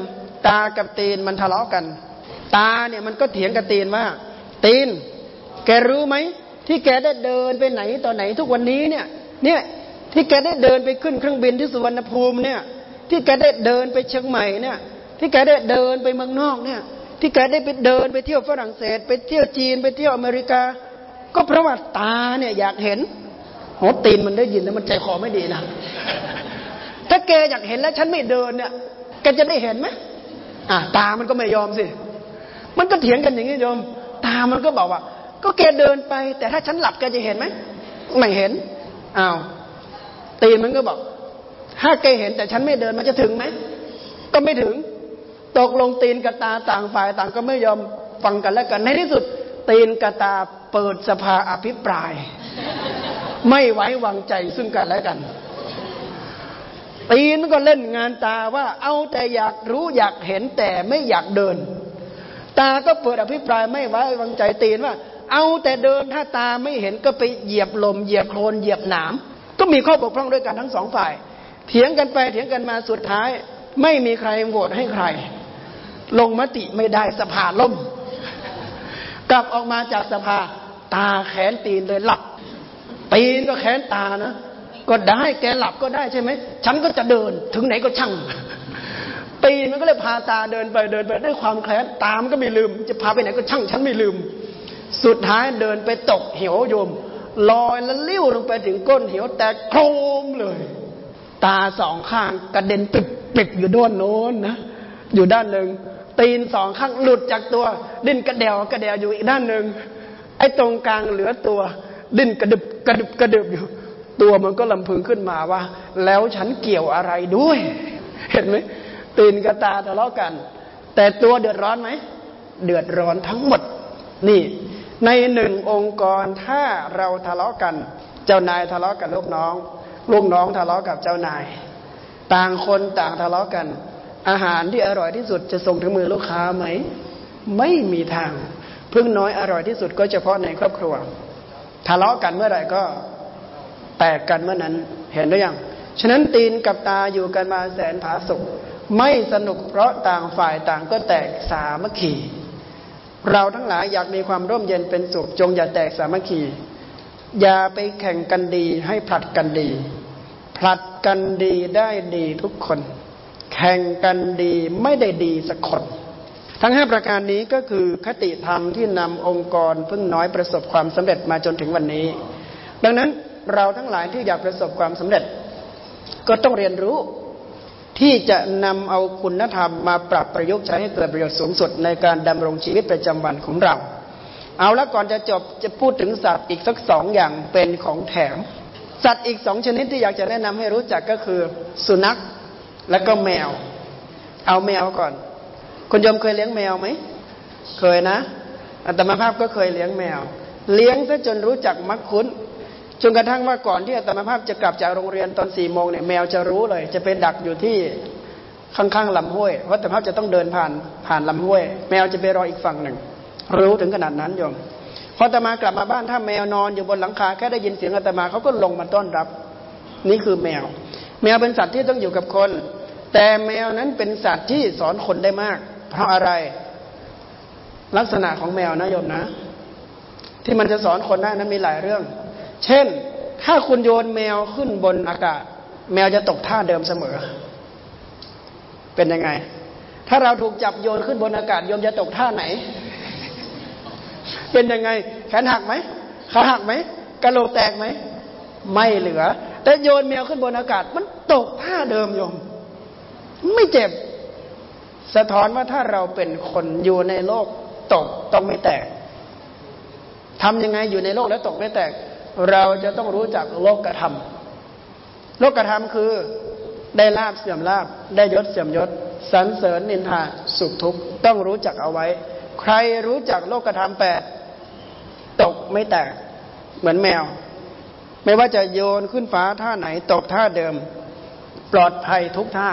[SPEAKER 1] ตากับตีนมันทะเลาะกัน ตาเนี่ยมันก็เถียงกับตีนว่า ตีน แกรู้ไหมที่แกได้เดินไปไหนต่อไหนทุกวันนี้เนี่ย เนี่ยที่แกได้เดินไปขึ้นเครื่องบินที่สุวรรณภูมิเนี่ย ที่แกได้เดินไปเชียงใหม่เนี่ย ที่แกได้เดินไปเมืองนอกเนี่ย ที่แกได้ไปเดินไปเที่ยวฝรั่งเศส ไปเที่ยวจีนไปเที่ยวอเมริกา ก็เพราะว่าตาเนี่ยอยากเห็นหัวตีนมันได้ยินแล้วมันใจคอไม่ดีนะ ถ้าแกอยากเห็นแล้วฉันไม่เดินเนี่ยแกจะได้เห็นไหมอ่าตามันก็ไม่ยอมสิ มันก็เถียงกันอย่างนี้โยม ตามันก็บอกว่า ก็แกเดินไป แต่ถ้าฉันหลับแกจะเห็นไหมไม่เห็นอ้าวตีนมันก็บอก ถ้าแกเห็นแต่ฉันไม่เดินมันจะถึงไหมก็ไม่ถึง ตกลงตีนกับตาต่างฝ่ายต่างก็ไม่ยอมฟังกันแล้วกันในที่สุด ตีนกับตาเปิดสภาอภิปราย ไม่ไว้วางใจซึ่งกันและกัน ตีนก็เล่นงานตาว่าเอาแต่อยากรู้อยากเห็นแต่ไม่อยากเดิน ตาก็เปิดอภิปรายไม่ไว้วางใจตีนว่า เอาแต่เดินถ้าตาไม่เห็นก็ไปเหยียบลมเหยียบโคลนเหยียบหนามก็มีข้อบกพร่องด้วยกันทั้งสองฝ่าย เถียงกันไปเถียงกันมาสุดท้าย ไม่มีใครโหวตให้ใคร ลงมติไม่ได้สภาล่ม กลับออกมาจากสภา ตาแขนตีนเลยหลับ ตีนก็แขนตานะ ก็ได้แกหลับก็ได้ใช่ไหม ฉันก็จะเดินถึงไหนก็ช่าง ตีนมันก็เลยพาตาเดินไปเดินไปด้วยความแค้นตามันก็ไม่ลืม จะพาไปไหนก็ช่างฉันไม่ลืม สุดท้ายเดินไปตกเหวโยมลอยแล้วลิ้วลงไปถึงก้นเหวแต่โครมเลย ตาสองข้างกระเด็นปิดปิดอยู่ด้านโน้นนะอยู่ด้านหนึ่ง ตีนสองข้างหลุดจากตัว ดิ้นกระเดวกระเดวอยู่อีกด้านหนึ่งไอ้ตรงกลางเหลือตัว ดิ้นกระดึบกระดึบกระดึบอยู่ ตัวมันก็ลำพึงขึ้นมาว่า แล้วฉันเกี่ยวอะไรด้วย เห็นไหมตีนกับตาทะเลาะกัน แต่ตัวเดือดร้อนไหมเดือดร้อนทั้งหมด นี่ ในหนึ่งองค์กรถ้าเราทะเลาะกัน เจ้านายทะเลาะกับลูกน้อง ลูกน้องทะเลาะกับเจ้านาย ต่างคนต่างทะเลาะกัน อาหารที่อร่อยที่สุดจะส่งถึงมือลูกค้าไหม ไม่มีทาง พึ่งน้อยอร่อยที่สุดก็เฉพาะในครอบครัว ทะเลาะกันเมื่อไหร่ก็แตกกันเมื่อนั้นเห็นหรือยัง ฉะนั้นตีนกับตาอยู่กันมาแสนผาสุกไม่สนุกเพราะต่างฝ่ายต่างก็แตกสามัคคี เราทั้งหลายอยากมีความร่มเย็นเป็นสุขจงอย่าแตกสามัคคีอย่าไปแข่งกันดีให้ผลัดกันดี ผลัดกันดีได้ดีทุกคน แข่งกันดีไม่ได้ดีสักคนทั้งห้าประการนี้ก็คือคติธรรมที่นำองค์กรพึ่งน้อยประสบความสำเร็จมาจนถึงวันนี้ ดังนั้นเราทั้งหลายที่อยากประสบความสำเร็จ ก็ต้องเรียนรู้ที่จะนำเอาคุณธรรมมาปรับประยุกต์ใช้ให้เกิดประโยชน์สูงสุดในการดำรงชีวิตประจำวันของเรา เอาละก่อนจะจบจะพูดถึงสัตว์อีกสักสองอย่างเป็นของแถม สัตว์อีกสองชนิดที่อยากจะแนะนำให้รู้จักก็คือ สุนัข และก็แมว เอาแมวก่อน คุณยมเคยเลี้ยงแมวไหม เคยนะอัตมาภาพก็เคยเลี้ยงแมว เลี้ยงซะจนรู้จักมักคุ้นจนกระทั่งว่าก่อนที่อาตมาภาพจะกลับจากโรงเรียนตอนสี่โมงเนี่ยแมวจะรู้เลย จะไปดักอยู่ที่ข้างๆลำห้วยเพราะอาตมาภาพจะต้องเดินผ่านผ่านลำห้วย แมวจะไปรออีกฝั่งหนึ่ง รู้ถึงขนาดนั้นโยมพออาตมากลับมาบ้านถ้าแมวนอนอยู่บนหลังคาแค่ได้ยินเสียงอาตมาเขาก็ลงมาต้อนรับ นี่คือแมว แมวเป็นสัตว์ที่ต้องอยู่กับคน แต่แมวนั้นเป็นสัตว์ที่สอนคนได้มาก เพราะอะไร ลักษณะของแมวนะโยมนะ ที่มันจะสอนคนได้นั้นมีหลายเรื่อง เช่น ถ้าคุณโยนแมวขึ้นบนอากาศ แมวจะตกท่าเดิมเสมอ เป็นยังไง ถ้าเราถูกจับโยนขึ้นบนอากาศโยมจะตกท่าไหน เป็นยังไง แขนหักไหมขาหักไหมกระโหลกแตกไหมไม่เหลือ แต่โยนแมวขึ้นบนอากาศ มันตกท่าเดิมโยม ไม่เจ็บ สะท้อนว่าถ้าเราเป็นคนอยู่ในโลกตกต้องไม่แตกทำยังไงอยู่ในโลกแล้วตกไม่แตก เราจะต้องรู้จักโลกธรรมโลกธรรมคือได้ลาบเสื่อมลาบ ได้ยศเสื่อมยศสรรเสริญนินทาสุขทุกข์ต้องรู้จักเอาไว้ ใครรู้จักโลกธรรมแปดตกไม่แตกเหมือนแมว ไม่ว่าจะโยนขึ้นฟ้าท่าไหนตกท่าเดิม ปลอดภัยทุกท่า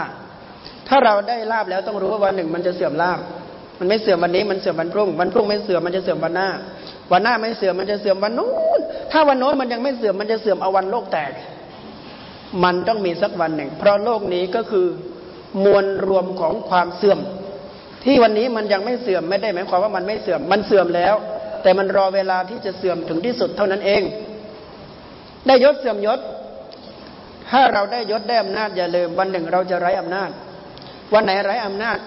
[SPEAKER 1] ถ้าเราได้ลาบแล้วต้องรู้ว่าวันหนึ่งมันจะเสื่อมลาบ มันไม่เสื่อมวันนี้มันเสื่อมวันพรุ่ง วันพรุ่งไม่เสื่อมมันจะเสื่อมวันหน้า วันหน้าไม่เสื่อมมันจะเสื่อมวันนู้น ถ้าวันโน้นมันยังไม่เสื่อมมันจะเสื่อมเอาวันโลกแตก มันต้องมีสักวันหนึ่ง เพราะโลกนี้ก็คือมวลรวมของความเสื่อม ที่วันนี้มันยังไม่เสื่อมไม่ได้หมายความว่ามันไม่เสื่อม มันเสื่อมแล้ว แต่มันรอเวลาที่จะเสื่อมถึงที่สุดเท่านั้นเอง ได้ยศเสื่อมยศ ถ้าเราได้ยศได้อำนาจอย่าลืมวันหนึ่งเราจะไร้อำนาจ วันไหนไร้อำนาจ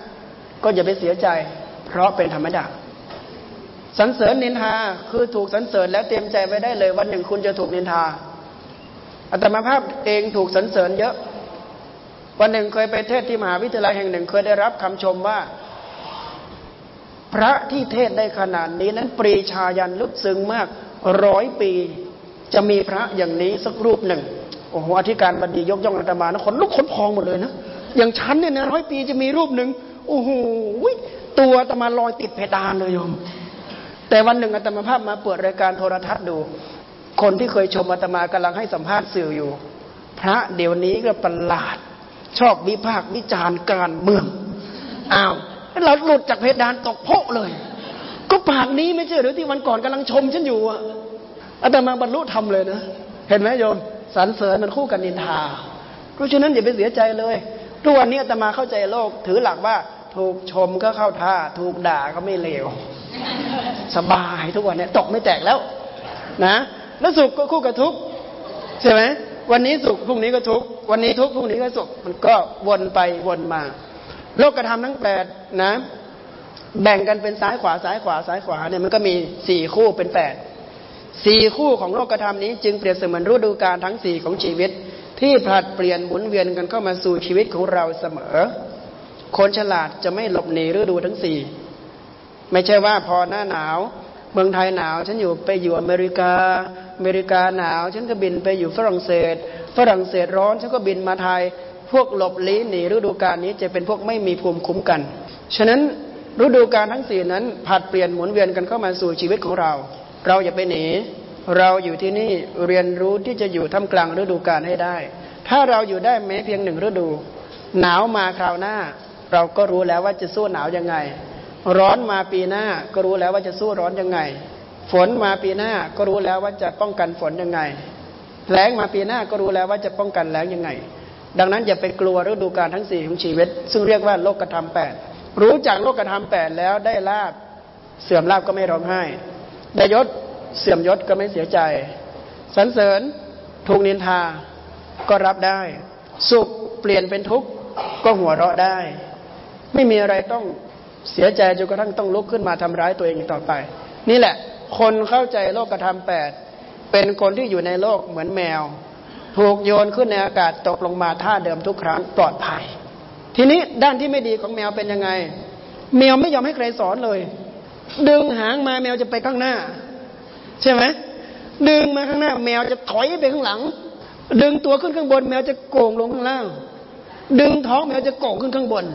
[SPEAKER 1] ก็อย่าไปเสียใจ เพราะเป็นธรรมดาสันเสริญนินทาคือถูกสันเสริญแล้วเตรียมใจไว้ได้เลย วันหนึ่งคุณจะถูกนินทาอัตมาภาพเองถูกสันเสริญเยอะ วันหนึ่งเคยไปเทศที่มหาวิทยาลัยแห่งหนึ่ง เคยได้รับคำชมว่า พระที่เทศได้ขนาดนี้นั้นปรีชายันลึกซึ้งมากร้อยปี จะมีพระอย่างนี้สักรูปหนึ่งโอ้โหอธิการบดียกย่องอาตมานะคนลุกขนพองหมดเลยนะอย่างฉันเนี่ยนะร้อยปีจะมีรูปหนึ่งโอ้โหตัวอาตมาลอยติดเพดานเลยโยม แต่วันหนึ่งอาตมาภาพมาเปิดรายการโทรทัศน์ดู คนที่เคยชมอาตมากำลังให้สัมภาษณ์สื่ออยู่ พระเดี๋ยวนี้ก็ประหลาด ชอบวิพากษ์วิจารณ์การเมืองอ้าวเราหลุดจากเพดานตกโพะเลย ก็ปากนี้ไม่ใช่หรือที่วันก่อนกำลังชมฉันอยู่อะ อาตมาบรรลุธรรมเลยนะ เห็นไหมโยมสรรเสริญมันคู่กันนินทา เพราะฉะนั้นอย่าไปเสียใจเลยทุกวันนี้อาตมาเข้าใจโลก ถือหลักว่าถูกชมก็เข้าท่า ถูกด่าก็ไม่เลว สบายทุกวันนี้ตกไม่แตกแล้ว นะ แล้วสุขก็คู่กับทุกข์ใช่ไหมวันนี้สุขพรุ่งนี้ก็ทุกข์วันนี้ทุกข์พรุ่งนี้ก็สุขมันก็วนไปวนมา โลกกระทำทั้งแปดนะ แบ่งกันเป็นซ้ายขวาซ้ายขวาซ้ายขวาเนี่ยมันก็มีสี่คู่เป็นแปด สี่คู่ของโลกธรรมนี้จึงเปรียบเสมือนรูดูการทั้งสี่ของชีวิต ที่ผลัดเปลี่ยนหมุนเวียนกันเข้ามาสู่ชีวิตของเราเสมอ คนฉลาดจะไม่หลบหนีฤดูทั้งสี่ไม่ใช่ว่าพอหน้าหนาว เมืองไทยหนาว ฉันอยู่ไปอยู่อเมริกา อเมริกาหนาว ฉันก็บินไปอยู่ฝรั่งเศส ฝรั่งเศสร้อน ฉันก็บินมาไทย พวกหลบลี้หนีฤดูกาลนี้จะเป็นพวกไม่มีภูมิคุ้มกัน ฉะนั้นฤดูกาลทั้งสี่นั้นผัดเปลี่ยนหมุนเวียนกันเข้ามาสู่ชีวิตของเรา เราอย่าไปหนี เราอยู่ที่นี่เรียนรู้ที่จะอยู่ท่ามกลางฤดูกาลให้ได้ ถ้าเราอยู่ได้แม้เพียงหนึ่งฤดู หนาวมาคราวหน้า เราก็รู้แล้วว่าจะสู้หนาวยังไง ร้อนมาปีหน้าก็รู้แล้วว่าจะสู้ร้อนยังไง ฝนมาปีหน้าก็รู้แล้วว่าจะป้องกันฝนยังไงแล้งมาปีหน้าก็รู้แล้วว่าจะป้องกันแล้งยังไง ดังนั้นอย่าไปกลัวฤดูกาลทั้งสี่ของชีวิต ซึ่งเรียกว่าโลกธรรมแปดรู้จักโลกธรรมแปดแล้วได้ลาบเสื่อมลาบก็ไม่ร้องไห้ ได้ยศเสื่อมยศก็ไม่เสียใจสรรเสริญถูกนินทาก็รับได้ สุขเปลี่ยนเป็นทุกข์ก็หัวเราะได้ ไม่มีอะไรต้องเสียใจจนกระทั่งต้องลุกขึ้นมาทำร้ายตัวเองต่อไป นี่แหละ คนเข้าใจโลกธรรมแปดเป็นคนที่อยู่ในโลกเหมือนแมว ถูกโยนขึ้นในอากาศตกลงมาท่าเดิมทุกครั้งปลอดภัย ทีนี้ด้านที่ไม่ดีของแมวเป็นยังไง แมวไม่ยอมให้ใครสอนเลย ดึงหางมาแมวจะไปข้างหน้า ใช่ไหมดึงมาข้างหน้า แมวจะถอยไปข้างหลัง ดึงตัวขึ้นข้างบน แมวจะโก่งลงข้างล่าง ดึงท้องแมวจะโก่งขึ้นข้างบน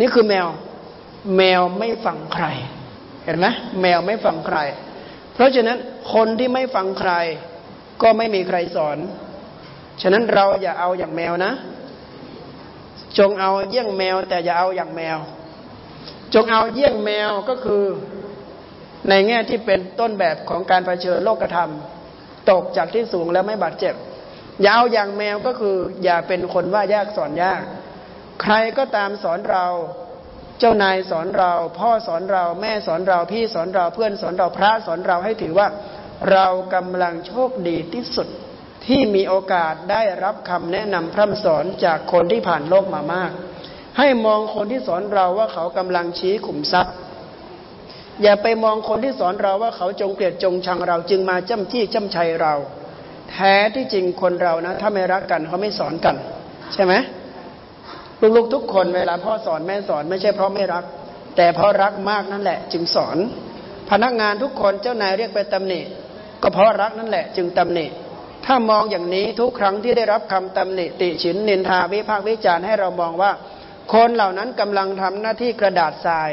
[SPEAKER 1] นี่คือแมว แมวไม่ฟังใคร เห็นไหมแมวไม่ฟังใคร เพราะฉะนั้นคนที่ไม่ฟังใคร ก็ไม่มีใครสอน ฉะนั้นเราอย่าเอาอย่างแมวนะ จงเอาเยี่ยงแมวแต่อย่าเอาอย่างแมว จงเอาเยี่ยงแมวก็คือ ในแง่ที่เป็นต้นแบบของการเผชิญโลกธรรม ตกจากที่สูงแล้วไม่บาดเจ็บย่าเอาอย่างแมวก็คือ อย่าเป็นคนว่ายากสอนยาก ใครก็ตามสอนเรา เจ้านายสอนเรา พ่อสอนเรา แม่สอนเรา พี่สอนเรา เพื่อนสอนเรา พระสอนเราให้ถือว่า เรากำลังโชคดีที่สุดที่มีโอกาสได้รับคำแนะนำพร่ำสอนจากคนที่ผ่านโลกมามาก ให้มองคนที่สอนเราว่าเขากำลังชี้ขุมทรัพย์ อย่าไปมองคนที่สอนเราว่าเขาจงเกลียดจงชังเราจึงมาจ้ำจี้จ้ำชัยเรา แท้ที่จริงคนเรานะ ถ้าไม่รักกันเขาไม่สอนกัน ใช่ไหมลูกๆทุกคนเวลาพ่อสอนแม่สอนไม่ใช่เพราะไม่รัก แต่เพราะรักมากนั่นแหละ จึงสอน พนักงานทุกคนเจ้านายเรียกไปตำหนิ ก็เพราะรักนั่นแหละ จึงตำหนิ ถ้ามองอย่างนี้ทุกครั้งที่ได้รับคำตำหนิ ติฉินนินทาวิพากษ์วิจารณ์ให้เรามองว่า คนเหล่านั้นกำลังทำหน้าที่กระดาษทราย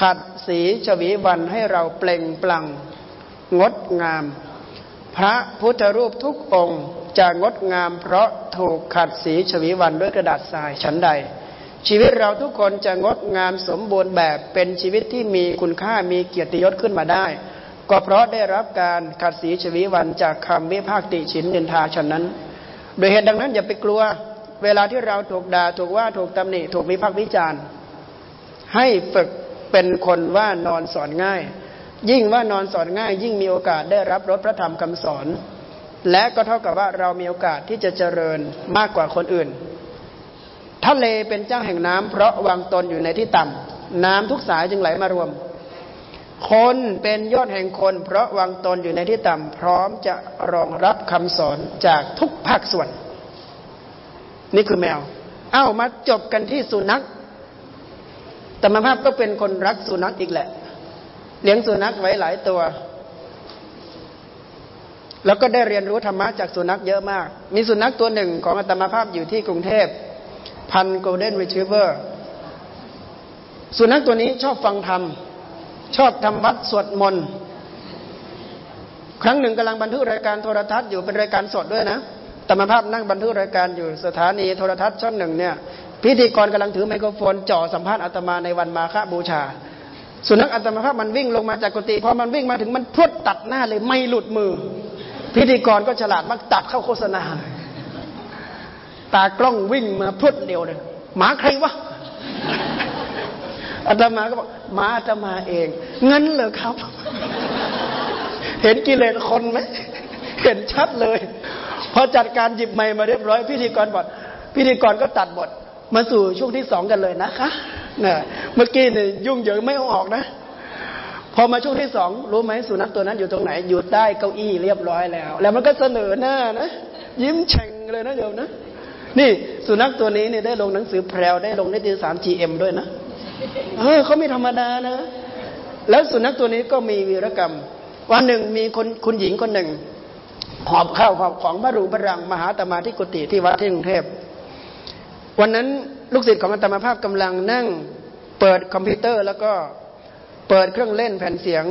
[SPEAKER 1] ขัดสีฉวีวันให้เราเปล่งปลั่งงดงาม พระพุทธรูปทุกองค์จะงดงาม เพราะถูกขัดสีฉวีวันด้วยกระดาษทรายชั้นใด ชีวิตเราทุกคนจะงดงามสมบูรณ์แบบเป็นชีวิตที่มีคุณค่ามีเกียรติยศขึ้นมาได้ ก็เพราะได้รับการขัดสีฉวีวันจากคำวิพากติฉินนินทาฉะนั้น โดยเหตุดังนั้นอย่าไปกลัว เวลาที่เราถูกด่าถูกว่าถูกตำหนิถูกวิพากษ์วิจารณ์ ให้ฝึก เป็นคนว่านอนสอนง่าย ยิ่งว่านอนสอนง่าย ยิ่งมีโอกาสได้รับรสพระธรรมคำสอน และก็เท่ากับว่าเรามีโอกาสที่จะเจริญมากกว่าคนอื่น ทะเลเป็นเจ้าแห่งน้ำเพราะวางตนอยู่ในที่ต่ำน้ำทุกสายจึงไหลมารวม คนเป็นยอดแห่งคน เพราะวางตนอยู่ในที่ต่ำพร้อมจะรองรับคำสอนจากทุกภาคส่วน นี่คือแมว เอ้ามาจบกันที่สุนัข อาตมภาพก็เป็นคนรักสุนัขอีกแหละ เลี้ยงสุนัขไว้หลายตัว แล้วก็ได้เรียนรู้ธรรมะจากสุนัขเยอะมาก มีสุนัขตัวหนึ่งของอาตมภาพอยู่ที่กรุงเทพ พันธุ์ Golden Retriever สุนัขตัวนี้ชอบฟังธรรม ชอบทำวัดสวดมนต์ครั้งหนึ่งกำลังบันทึกรายการโทรทัศน์อยู่เป็นรายการสดด้วยนะธรรมภาพนั่งบันทึกรายการอยู่สถานีโทรทัศน์ช่องหนึ่งเนี่ย พิธีกรกำลังถือไมโครโฟนจ่อสัมภาษณ์อาตมาในวันมาฆบูชา สุนัขอาตมาภาพมันวิ่งลงมาจากกุฏิพอมันวิ่งมาถึงมันพรวดตัดหน้าเลยไม่หลุดมือ พิธีกรก็ฉลาดมักตัดเข้าโฆษณา ตากล้องวิ่งมาพรวดเดียวเลยหมาใครวะอาตมาก็บอกหมาอาตมาเองเงั้นเหรอครับ เห็นกิเลสคนไหมเห็นชัดเลย พอจัดการหยิบไม้มาเรียบร้อย พิธีกรบทพิธีกรก็ตัดบท มาสู่ช่วงที่สองกันเลยนะคะเนี่ยเมื่อกี้เนี่ยยุ่งเหยิงไม่ออกนะ พอมาช่วงที่สองรู้ไหมสุนัขตัวนั้นอยู่ตรงไหน อยู่ใต้เก้าอี้เรียบร้อยแล้ว แล้วมันก็เสนอหน้านะ ยิ้มแฉ่งเลยนะโยมนะ นี่สุนัขตัวนี้เนี่ยได้ลงหนังสือแพรวได้ลงในตีสาม GM ด้วยนะ เออเขาไม่ธรรมดานะ แล้วสุนัขตัวนี้ก็มีวีรกรรม วันหนึ่งมีคนคุณหญิงคนหนึ่งหอบข้าวหอบของพะรุงพะรังมาหาอาตมาที่กุฏิที่วัดที่กรุงเทพ วันนั้นลูกศิษย์ของอาตมาภาพกำลังนั่งเปิดคอมพิวเตอร์ แล้วก็เปิดเครื่องเล่นแผ่นเสียง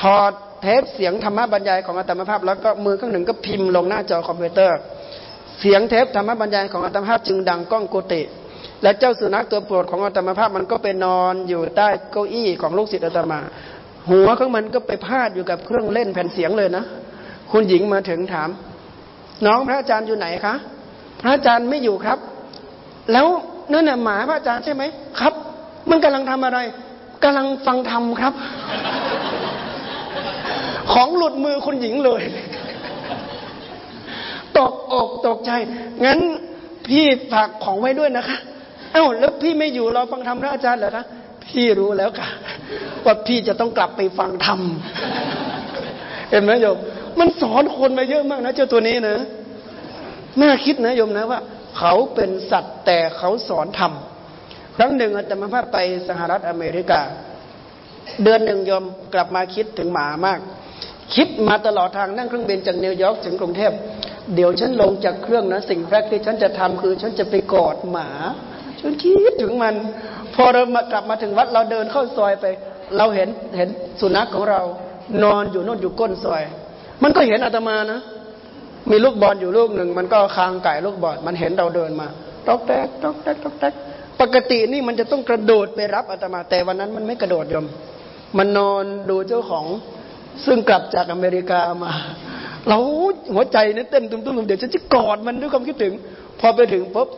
[SPEAKER 1] ถอดเทปเสียงธรรมบรรยายของอาตมาภาพ แล้วก็มือข้างหนึ่งก็พิมพ์ลงหน้าจอคอมพิวเตอร์ เสียงเทปธรรมบรรยายของอาตมาภาพจึงดังก้องโกติ และเจ้าสุนัขตัวโปรดของอาตมาภาพมันก็ไปนอนอยู่ใต้เก้าอี้ของลูกศิษย์อาตมา หัวของมันก็ไปพาดอยู่กับเครื่องเล่นแผ่นเสียงเลยนะ คุณหญิงมาถึงถาม น้องพระอาจารย์อยู่ไหนคะ พระอาจารย์ไม่อยู่ครับ แล้วนั่นน่ะหมาพระอาจารย์ใช่ไหมครับ มันกำลังทำอะไรกำลังฟังธรรมครับ ของหลุดมือคุณหญิงเลยตกอกตกใจ งั้นพี่ฝากของไว้ด้วยนะคะ เอ้าแล้วพี่ไม่อยู่รอฟังธรรมพระอาจารย์เหรอคะพี่รู้แล้วค่ะ ว่าพี่จะต้องกลับไปฟังธรรมเห็นไหมโยม มันสอนคนมาเยอะมากนะ เจ้าตัวนี้นะน่าคิดนะโยมนะว่า เขาเป็นสัตว์แต่เขาสอนธรรมครั้งหนึ่งอาจารย์มาพาไปสหรัฐอเมริกา เดือนหนึ่งยมกลับมาคิดถึงหมามาก คิดมาตลอดทางนั่งเครื่องบินจากนิวยอร์กถึงกรุงเทพเดี๋ยวฉันลงจากเครื่องนะสิ่งแรกที่ฉันจะทำคือ ฉันจะไปกอดหมาฉันคิดถึงมัน พอเรามากลับมาถึงวัดเราเดินเข้าซอยไป เราเห็นเห็นสุนัขของเรานอนอยู่น่นอยู่ก้นซอย มันก็เห็นอาตมานะ มีลูกบอลอยู่ลูกหนึ่ง มันก็คางไก่ลูกบอลมันเห็นเราเดินมาตอกแตกตอกแตกตอกแตกปกตินี่มันจะต้องกระโดดไปรับอาตมาแต่วันนั้นมันไม่กระโดดยม มันนอนดูเจ้าของซึ่งกลับจากอเมริกามา เราหัวใจนี่เต้นตุ้มๆเดี๋ยวฉันจะกอดมันด้วยความคิดถึง พอไปถึงปุ๊บ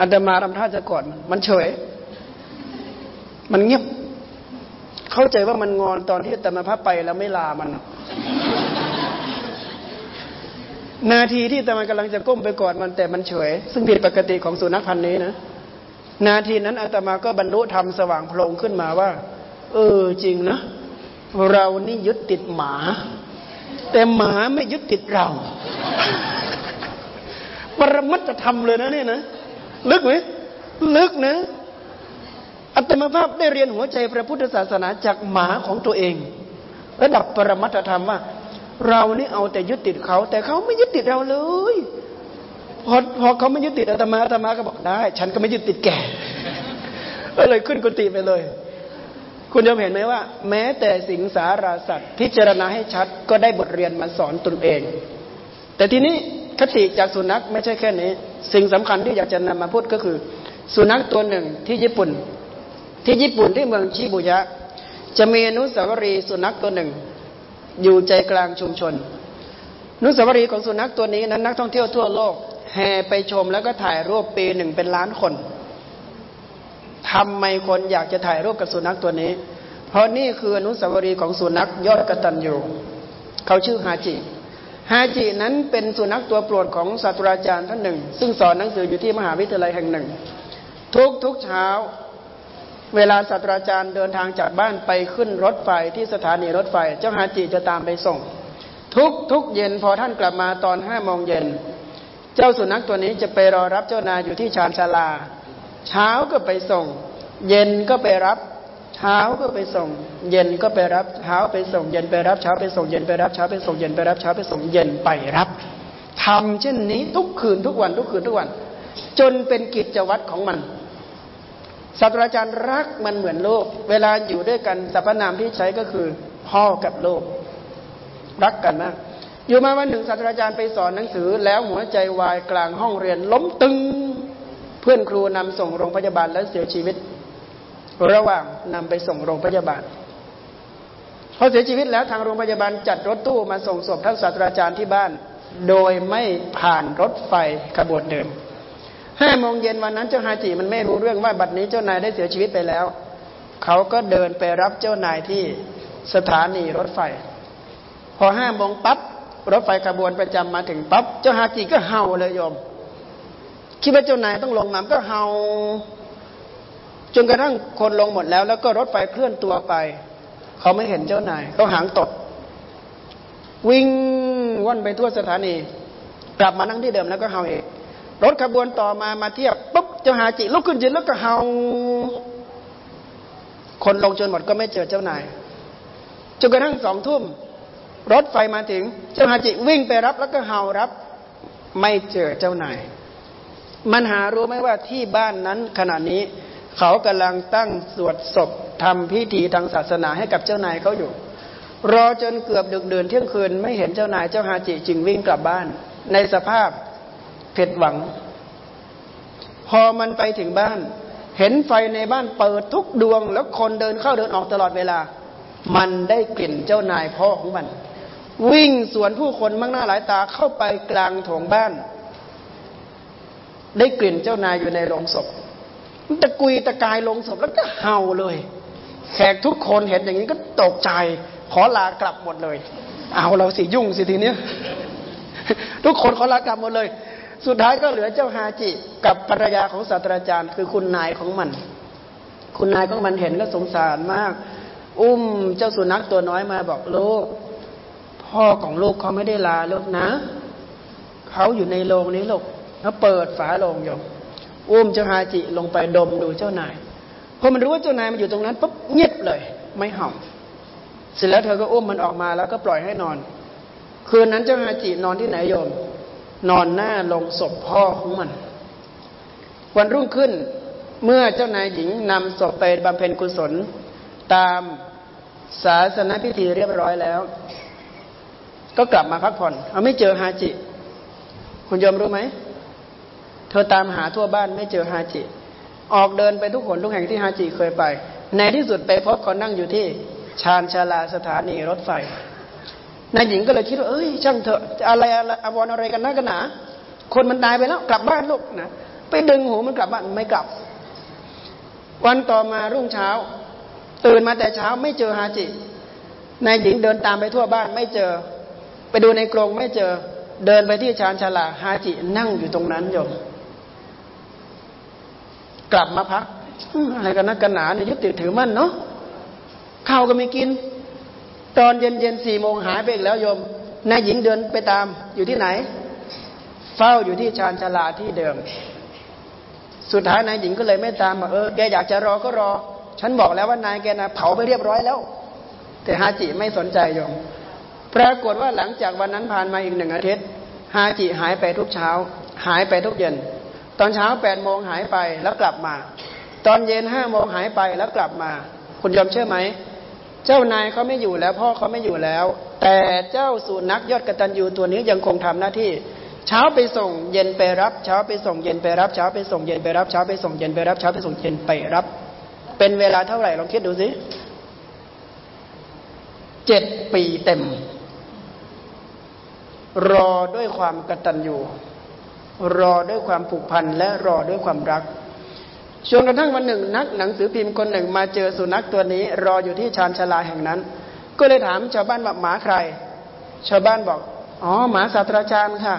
[SPEAKER 1] อาตมาทำท่าจะกอดมันมันเฉย มันเงียบ เข้าใจว่ามันงอนตอนที่อาตมาพาไปแล้วไม่ลามัน นาทีที่ตะมันกำลังจะก้มไปกอดมันแต่มันเฉย ซึ่งผิดปกติของสุนัขพันธุ์นี้นะ นาทีนั้นอาตมาก็บรรลุธรรมสว่างโพลงขึ้นมาว่า เออจริงนะ เรานี่ยึดติดหมา แต่หมาไม่ยึดติดเราปรมัตธรรมเลยนะเนี่ยนะ ลึกไหมลึกนะอัตมาภาพได้เรียนหัวใจพระพุทธศาสนาจากหมาของตัวเอง ระดับปรมัตธรรมว่า เรานี่เอาแต่ยึดติดเขา แต่เขาไม่ยึดติดเราเลยพอพอเขาไม่ยึดติดอาตมาอาตมาก็บอกได้ ฉันก็ไม่ยึดติดแกก็เลยขึ้นกุฏิไปเลย คุณจะเห็นไหมว่า แม้แต่สิงสาราสัตว์พิจารณาให้ชัดก็ได้บทเรียนมาสอนตนเอง แต่ทีนี้คติจากสุนัขไม่ใช่แค่นี้ สิ่งสำคัญที่อยากจะนำมาพูดก็คือ สุนัขตัวหนึ่งที่ญี่ปุ่น ที่ญี่ปุ่นที่เมืองชิบุยะ จะมีอนุสาวรีย์สุนัขตัวหนึ่ง อยู่ใจกลางชุมชน นุสาวรีย์ของสุนัขตัวนี้นั้นนักท่องเที่ยวทั่วโลกแห่ไปชมแล้วก็ถ่ายรูปปีหนึ่งเป็นล้านคนทำไมคนอยากจะถ่ายรูปกับสุนัขตัวนี้ เพราะนี่คืออนุสาวรีย์ของสุนัขยอดกระตันอยู่เขาชื่อฮาจิ ฮาจินั้นเป็นสุนัขตัวโปรดของศาสตราจารย์ท่านหนึ่ง ซึ่งสอนหนังสืออยู่ที่มหาวิทยาลัยแห่งหนึ่ง ทุกทุกเช้า เวลาศาสตราจารย์เดินทางจากบ้านไปขึ้นรถไฟที่สถานีรถไฟ เจ้าฮาจิจะตามไปส่ง ทุกทุกเย็นพอท่านกลับมาตอนห้าโมงเย็น เจ้าสุนัขตัวนี้จะไปรอรับเจ้านายอยู่ที่ชานชาลา เช้าก็ไปส่ง เย็นก็ไปรับ เช้าก็ไปส่ง เย็นก็ไปรับเช้าไปส่ง เย็นไปรับเช้าไปส่ง เย็นไปรับเช้าไปส่งเย็นไปรับเช้าไปส่งเย็นไปรับทำเช่นนี้ทุกคืนทุกวันทุกคืนทุกวัน จนเป็นกิจวัตรของมัน ศาสตราจารย์รักมันเหมือนโลก เวลาอยู่ด้วยกันสรรพนามที่ใช้ก็คือพ่อกับโลก รักกันมากอยู่มาวันหนึ่งศาสตราจารย์ไปสอนหนังสือ แล้วหัวใจวายกลางห้องเรียน ล้มตึง เพื่อนครูนำส่งโรงพยาบาลและเสียชีวิต ระหว่างนำไปส่งโรงพยาบาลพอเสียชีวิตแล้วทางโรงพยาบาลจัดรถตู้มาส่งศพท่านศาสตราจารย์ที่บ้าน โดยไม่ผ่านรถไฟขบวนเดิม ห้าโมงเย็นวันนั้นเจ้าฮาจิมันไม่รู้เรื่องว่าบัดนี้เจ้านายได้เสียชีวิตไปแล้ว เขาก็เดินไปรับเจ้านายที่สถานีรถไฟ พอห้าโมงปั๊บรถไฟขบวนประจำมาถึงปั๊บเจ้าฮาจิก็เห่าเลยโยม คิดว่าเจ้านายต้องลงมาก็เห่าจนกระทั่งคนลงหมดแล้ว แล้วก็รถไฟเคลื่อนตัวไป เขาไม่เห็นเจ้านายเขาหางตก วิ่งว่อนไปทั่วสถานี กลับมานั่งที่เดิมแล้วก็เฮาเอง รถขบวนต่อมามาเทียบปุ๊บเจ้าหาจิลุกขึ้นยืนแล้วก็เฮาคนลงจนหมดก็ไม่เจอเจ้านายจนกระทั่งสองทุ่มรถไฟมาถึง เจ้าหาจิวิ่งไปรับแล้วก็เฮารับ ไม่เจอเจ้านาย มันหารู้ไหมว่าที่บ้านนั้นขณะนี้ เขากำลังตั้งสวดศพทำพิธีทางศาสนาให้กับเจ้านายเขาอยู่ รอจนเกือบดึกเดินเที่ยงคืน ไม่เห็นเจ้านายเจ้าฮาจิจึงวิ่งกลับบ้าน ในสภาพ ผิดหวัง พอมันไปถึงบ้าน เห็นไฟในบ้านเปิดทุกดวง แล้วคนเดินเข้าเดินออกตลอดเวลา มันได้กลิ่นเจ้านายพ่อของมัน วิ่งสวนผู้คนมั่งหน้าหลายตาเข้าไปกลางโถงบ้าน ได้กลิ่นเจ้านายอยู่ในโรงศพตะกุยตะกายลงศพแล้วก็เห่าเลย แขกทุกคนเห็นอย่างนี้ก็ตกใจ ขอลากลับหมดเลย เอาเราสิยุ่งสิทีเนี้ยทุกคนขอลากลับหมดเลย สุดท้ายก็เหลือเจ้าฮาจิ กับภรรยาของศาสตราจารย์ คือคุณนายของมัน คุณนายของมันเห็นก็สงสารมาก อุ้มเจ้าสุนัขตัวน้อยมาบอกลูกพ่อของลูกเขาไม่ได้ลาลูกนะเขาอยู่ในโรงนี้ลูกเขาเปิดฝาโรงอยู่อุ้มเจ้าฮาจิลงไปดมดูเจ้านายพอมันรู้ว่าเจ้านายมันอยู่ตรงนั้นปุ๊บเงียบเลย ไม่เห่าเสร็จแล้วเธอก็อุ้มมันออกมาแล้วก็ปล่อยให้นอน คืนนั้นเจ้าฮาจินอนที่ไหนโยม นอนหน้าลงศพพ่อของมัน วันรุ่งขึ้นเมื่อเจ้านายหญิงนำศพไปบำเพ็ญกุศล ตามศาสนพิธีเรียบร้อยแล้ว ก็กลับมาพักผ่อน เอาไม่เจอฮาจิ คุณยอมรู้ไหม เธอตามหาทั่วบ้านไม่เจอฮาจิ ออกเดินไปทุกคนทุกแห่งที่ฮาจิเคยไป ในที่สุดไปพบเขานั่งอยู่ที่ชานชาลาสถานีรถไฟ นายหญิงก็เลยคิดว่าเอ้ยช่างเถอะอะไรอะไรอวรอะไรกันนักกันหนาคนมันตายไปแล้ว กลับบ้านลูกนะไปดึงหูมันกลับบ้านไม่กลับ วันต่อมารุ่งเช้า ตื่นมาแต่เช้าไม่เจอฮาจินายหญิงเดินตามไปทั่วบ้านไม่เจอ ไปดูในกรงไม่เจอ เดินไปที่ชานชาลาฮาจินั่งอยู่ตรงนั้นโยมกลับมาพักอะไรกันนักกันหนาเนี่ยยึดติดถือมั่นเนาะข้าวก็ไม่กิน ตอนเย็นเย็นสี่โมงหายไปอีกแล้วโยมนายหญิงเดินไปตามอยู่ที่ไหน เฝ้าอยู่ที่ชานชาลาที่เดิม สุดท้ายนายหญิงก็เลยไม่ตามบอกเออแกอยากจะรอก็รอ ฉันบอกแล้วว่านายแกนะเผาไปเรียบร้อยแล้ว แต่ฮาจิไม่สนใจโยมปรากฏว่าหลังจากวันนั้นผ่านมาอีกหนึ่งอาทิตย์ฮาจิหายไปทุกเช้า หายไปทุกเย็น ตอนเช้าแปดโมงหายไปแล้วกลับมา ตอนเย็นห้าโมงหายไปแล้วกลับมา คุณยอมเชื่อไหม เจ้านายเขาไม่อยู่แล้ว พ่อเขาไม่อยู่แล้ว แต่เจ้าสุนัขยอดกระตันยูตัวนี้ยังคงทำหน้าที่ เช้าไปส่งเย็นไปรับ เช้าไปส่งเย็นไปรับ เช้าไปส่งเย็นไปรับเช้าไปส่งเย็นไปรับเช้าไปส่งเย็นไปรับ เป็นเวลาเท่าไหร่ลองคิดดูสิเจ็ดปีเต็ม รอด้วยความกระตัญญูรอด้วยความผูกพันและรอด้วยความรัก จนกระทั่งวันหนึ่งนักหนังสือพิมพ์คนหนึ่งมาเจอสุนัขตัวนี้ รออยู่ที่ชานชาลาแห่งนั้น ก็เลยถามชาวบ้านว่าหมาใคร ชาวบ้านบอก อ๋อหมาศาสตราจารย์ค่ะ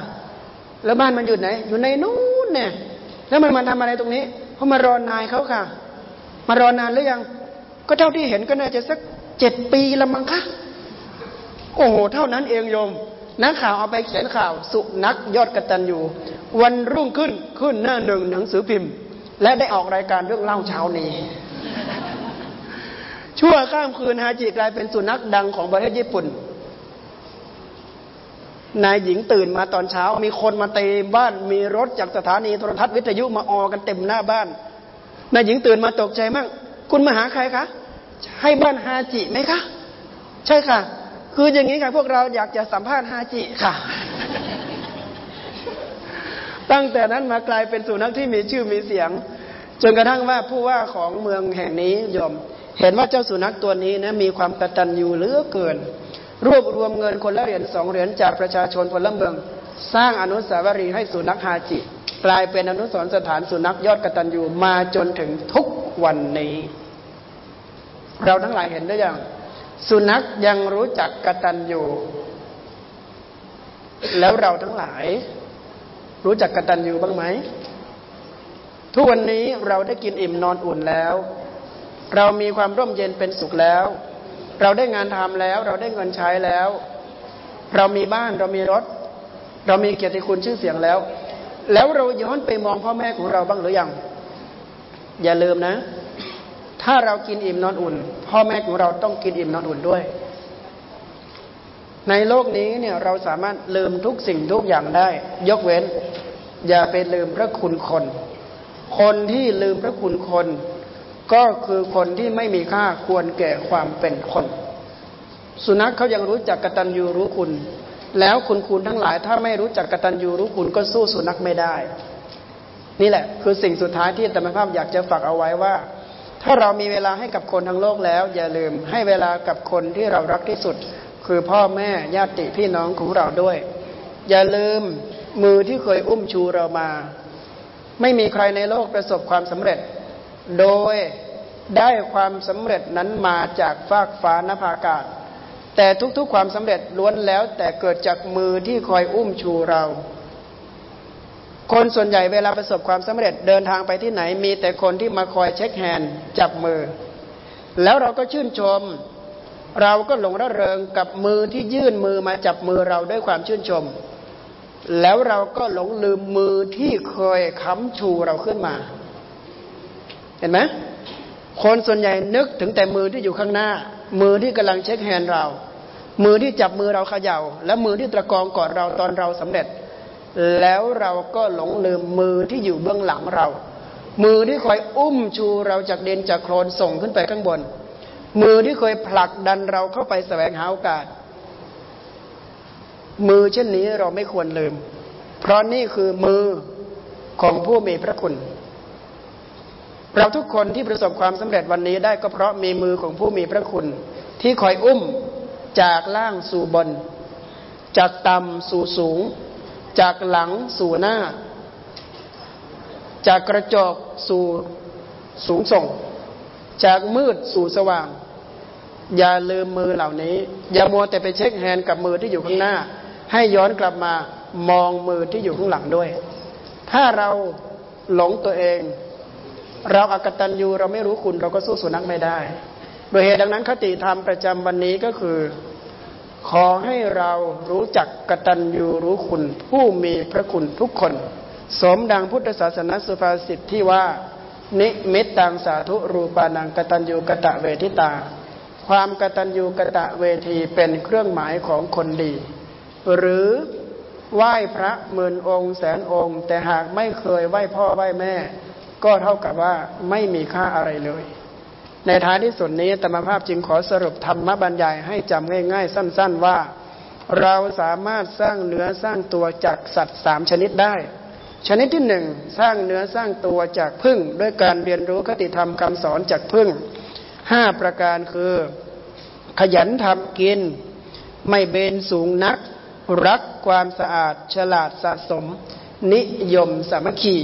[SPEAKER 1] แล้วบ้านมันอยู่ไหน อยู่ในนู้นเนี่ย แล้วมันมาทำอะไรตรงนี้เขามารอนายเขาค่ะ มารอนานหรือยัง ก็เท่าที่เห็นก็น่าจะสักเจ็ดปีละมั้งคะโอ้โหเท่านั้นเองโยมนักข่าวเอาไปเขียนข่าว สุนักยอดกระตันอยู่ วันรุ่งขึ้นขึ้นหน้าหนึ่งหนังสือพิมพ์ และได้ออกรายการเรื่องเล่าเช้านี้ ชั่วข้ามคืนฮาจิกลายเป็นสุนัขดังของประเทศญี่ปุ่น นายหญิงตื่นมาตอนเช้า มีคนมาเตะบ้าน มีรถจากสถานีโทรทัศน์วิทยุมาออกันเต็มหน้าบ้าน นายหญิงตื่นมาตกใจมาก คุณมาหาใครคะ ให้บ้านฮาจิไหมคะ ใช่ค่ะ คืออย่างนี้ค่ะพวกเราอยากจะสัมภาษณ์ฮาจิค่ะ ตั้งแต่นั้นมากลายเป็นสุนัขที่มีชื่อมีเสียง จนกระทั่งว่าผู้ว่าของเมืองแห่งนี้ยอมเห็นว่าเจ้าสุนัขตัวนี้นะมีความกตัญญูเหลือเกิน รวบรวมเงินคนละเหรียญสองเหรียญจากประชาชนพลเมือง สร้างอนุสาวรีย์ให้สุนัขฮาจิ กลายเป็นอนุสรสถานสุนัขยอดกตัญญูมาจนถึงทุกวันนี้ เราทั้งหลายเห็นได้ยังสุนัขยังรู้จักกตัญญูแล้วเราทั้งหลาย รู้จักกตัญญูบ้างไหม ทุกวันนี้เราได้กินอิ่มนอนอุ่นแล้ว เรามีความร่มเย็นเป็นสุขแล้ว เราได้งานทำแล้ว เราได้เงินใช้แล้ว เรามีบ้านเรามีรถ เรามีเกียรติคุณชื่อเสียงแล้ว แล้วเราย้อนไปมองพ่อแม่ของเราบ้างหรือยัง อย่าลืมนะ ถ้าเรากินอิ่มนอนอุ่น พ่อแม่ของเราต้องกินอิ่มนอนอุ่นด้วย ในโลกนี้เนี่ยเราสามารถลืมทุกสิ่งทุกอย่างได้ ยกเว้น อย่าไปลืมพระคุณคน คนที่ลืมพระคุณคน ก็คือคนที่ไม่มีค่าควรแก่ความเป็นคน สุนัขเขายังรู้จักกตัญญูรู้คุณ แล้วคุณคุณทั้งหลาย ถ้าไม่รู้จักกตัญญูรู้คุณก็สู้สุนัขไม่ได้ นี่แหละ คือสิ่งสุดท้ายที่ธรรมภาพอยากจะฝากเอาไว้ว่า ถ้าเรามีเวลาให้กับคนทั้งโลกแล้ว อย่าลืมให้เวลากับคนที่เรารักที่สุด คือพ่อแม่ญาติพี่น้องของเราด้วย อย่าลืมมือที่เคยอุ้มชูเรามา ไม่มีใครในโลกประสบความสำเร็จ โดยได้ความสำเร็จนั้นมาจากฟากฟ้านภาอากาศ แต่ทุกๆความสำเร็จล้วนแล้วแต่เกิดจากมือที่คอยอุ้มชูเรา คนส่วนใหญ่เวลาประสบความสำเร็จเดินทางไปที่ไหนมีแต่คนที่มาคอยเช็คแฮนด์จับมือ แล้วเราก็ชื่นชม เราก็หลงระเริงกับมือที่ยื่นมือมาจับมือเราด้วยความชื่นชม แล้วเราก็หลงลืมมือที่เคยค้ำชูเราขึ้นมา เห็นไหมคนส่วนใหญ่นึกถึงแต่มือที่อยู่ข้างหน้า มือที่กำลังเช็คแฮนด์เรา มือที่จับมือเราเขยา่า และมือที่ตะกองกอดเราตอนเราสำเร็จ แล้วเราก็หลงลืมมือที่อยู่เบื้องหลังเรา มือที่คอยอุ้มชูเราจากเด่นจากโคลนส่งขึ้นไปข้างบน มือที่เคยผลักดันเราเข้าไปแสวงหาโอกาส มือเช่นนี้เราไม่ควรลืม เพราะนี่คือมือของผู้มีพระคุณ เราทุกคนที่ประสบความสำเร็จวันนี้ได้ก็เพราะมีมือของผู้มีพระคุณ ที่คอยอุ้มจากล่างสู่บน จากต่ำสู่สูง จากหลังสู่หน้า จากกระจกสู่สูงส่ง จากมืดสู่สว่าง อย่าลืมมือเหล่านี้ อย่ามัวแต่ไปเช็คแฮนด์กับมือที่อยู่ข้างหน้า ให้ย้อนกลับมามองมือที่อยู่ข้างหลังด้วย ถ้าเราหลงตัวเอง เราอากตันยูเราไม่รู้คุณเราก็สู้สุนัขไม่ได้ โดยเหตุดังนั้นคติธรรมประจำวันนี้ก็คือ ขอให้เรารู้จักกตัญญูรู้คุณ ผู้มีพระคุณทุกคน สมดังพุทธศาสนาสุภาษิตที่ว่า นิมิตตังสาธุรูปานังกตัญญูกะตะเวทิตา ความกตัญญูกะตะเวทีเป็นเครื่องหมายของคนดี หรือไหว้พระหมื่นองค์แสนองค์ แต่หากไม่เคยไหว้พ่อไหว้แม่ ก็เท่ากับว่าไม่มีค่าอะไรเลย ในท้ายที่สุดนี้ธรรมภาพจึงขอสรุปธรรมบรรยายให้จำง่ายๆ สั้น ๆว่า เราสามารถสร้างเนื้อสร้างตัวจากสัตว์สามชนิดได้ ชนิดที่หนึ่งสร้างเนื้อสร้างตัวจากพึ่งด้วยการเรียนรู้คติธรรมคำสอนจากพึ่ง ห้าประการคือ ขยันทำกิน ไม่เบนสูงนัก รักความสะอาด ฉลาดสะสม นิยมสามัคคี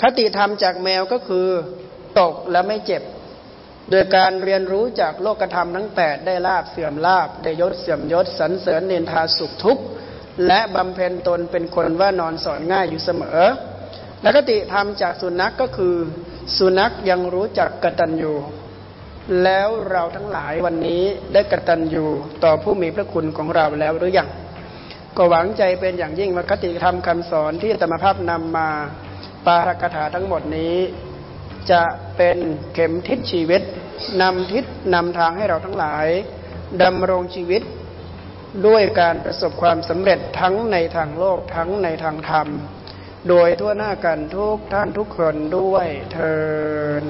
[SPEAKER 1] คติธรรมจากแมวก็คือ ตกแล้วไม่เจ็บ โดยการเรียนรู้จากโลกธรรมทั้งแปดได้ลาบเสื่อมลาบได้ยศเสื่อมยศสรรเสริญเนินทาสุขทุกข์และบำเพ็ญตนเป็นคนว่านอนสอนง่ายอยู่เสมอ และคติธรรมจากสุนัขกก็คือ สุนัขยังรู้จักกตัญญู แล้วเราทั้งหลายวันนี้ได้กระตัญญูต่อผู้มีพระคุณของเราแล้วหรือยังก็หวังใจเป็นอย่างยิ่งว่าคติธรรมคำสอนที่ธรรมภาพนำมาปารกถาทั้งหมดนี้ จะเป็นเข็มทิศชีวิตนำทิศนำทางให้เราทั้งหลายดำรงชีวิตด้วยการประสบความสำเร็จทั้งในทางโลกทั้งในทางธรรม โดยทั่วหน้ากันทุกท่านทุกคนด้วยเทอ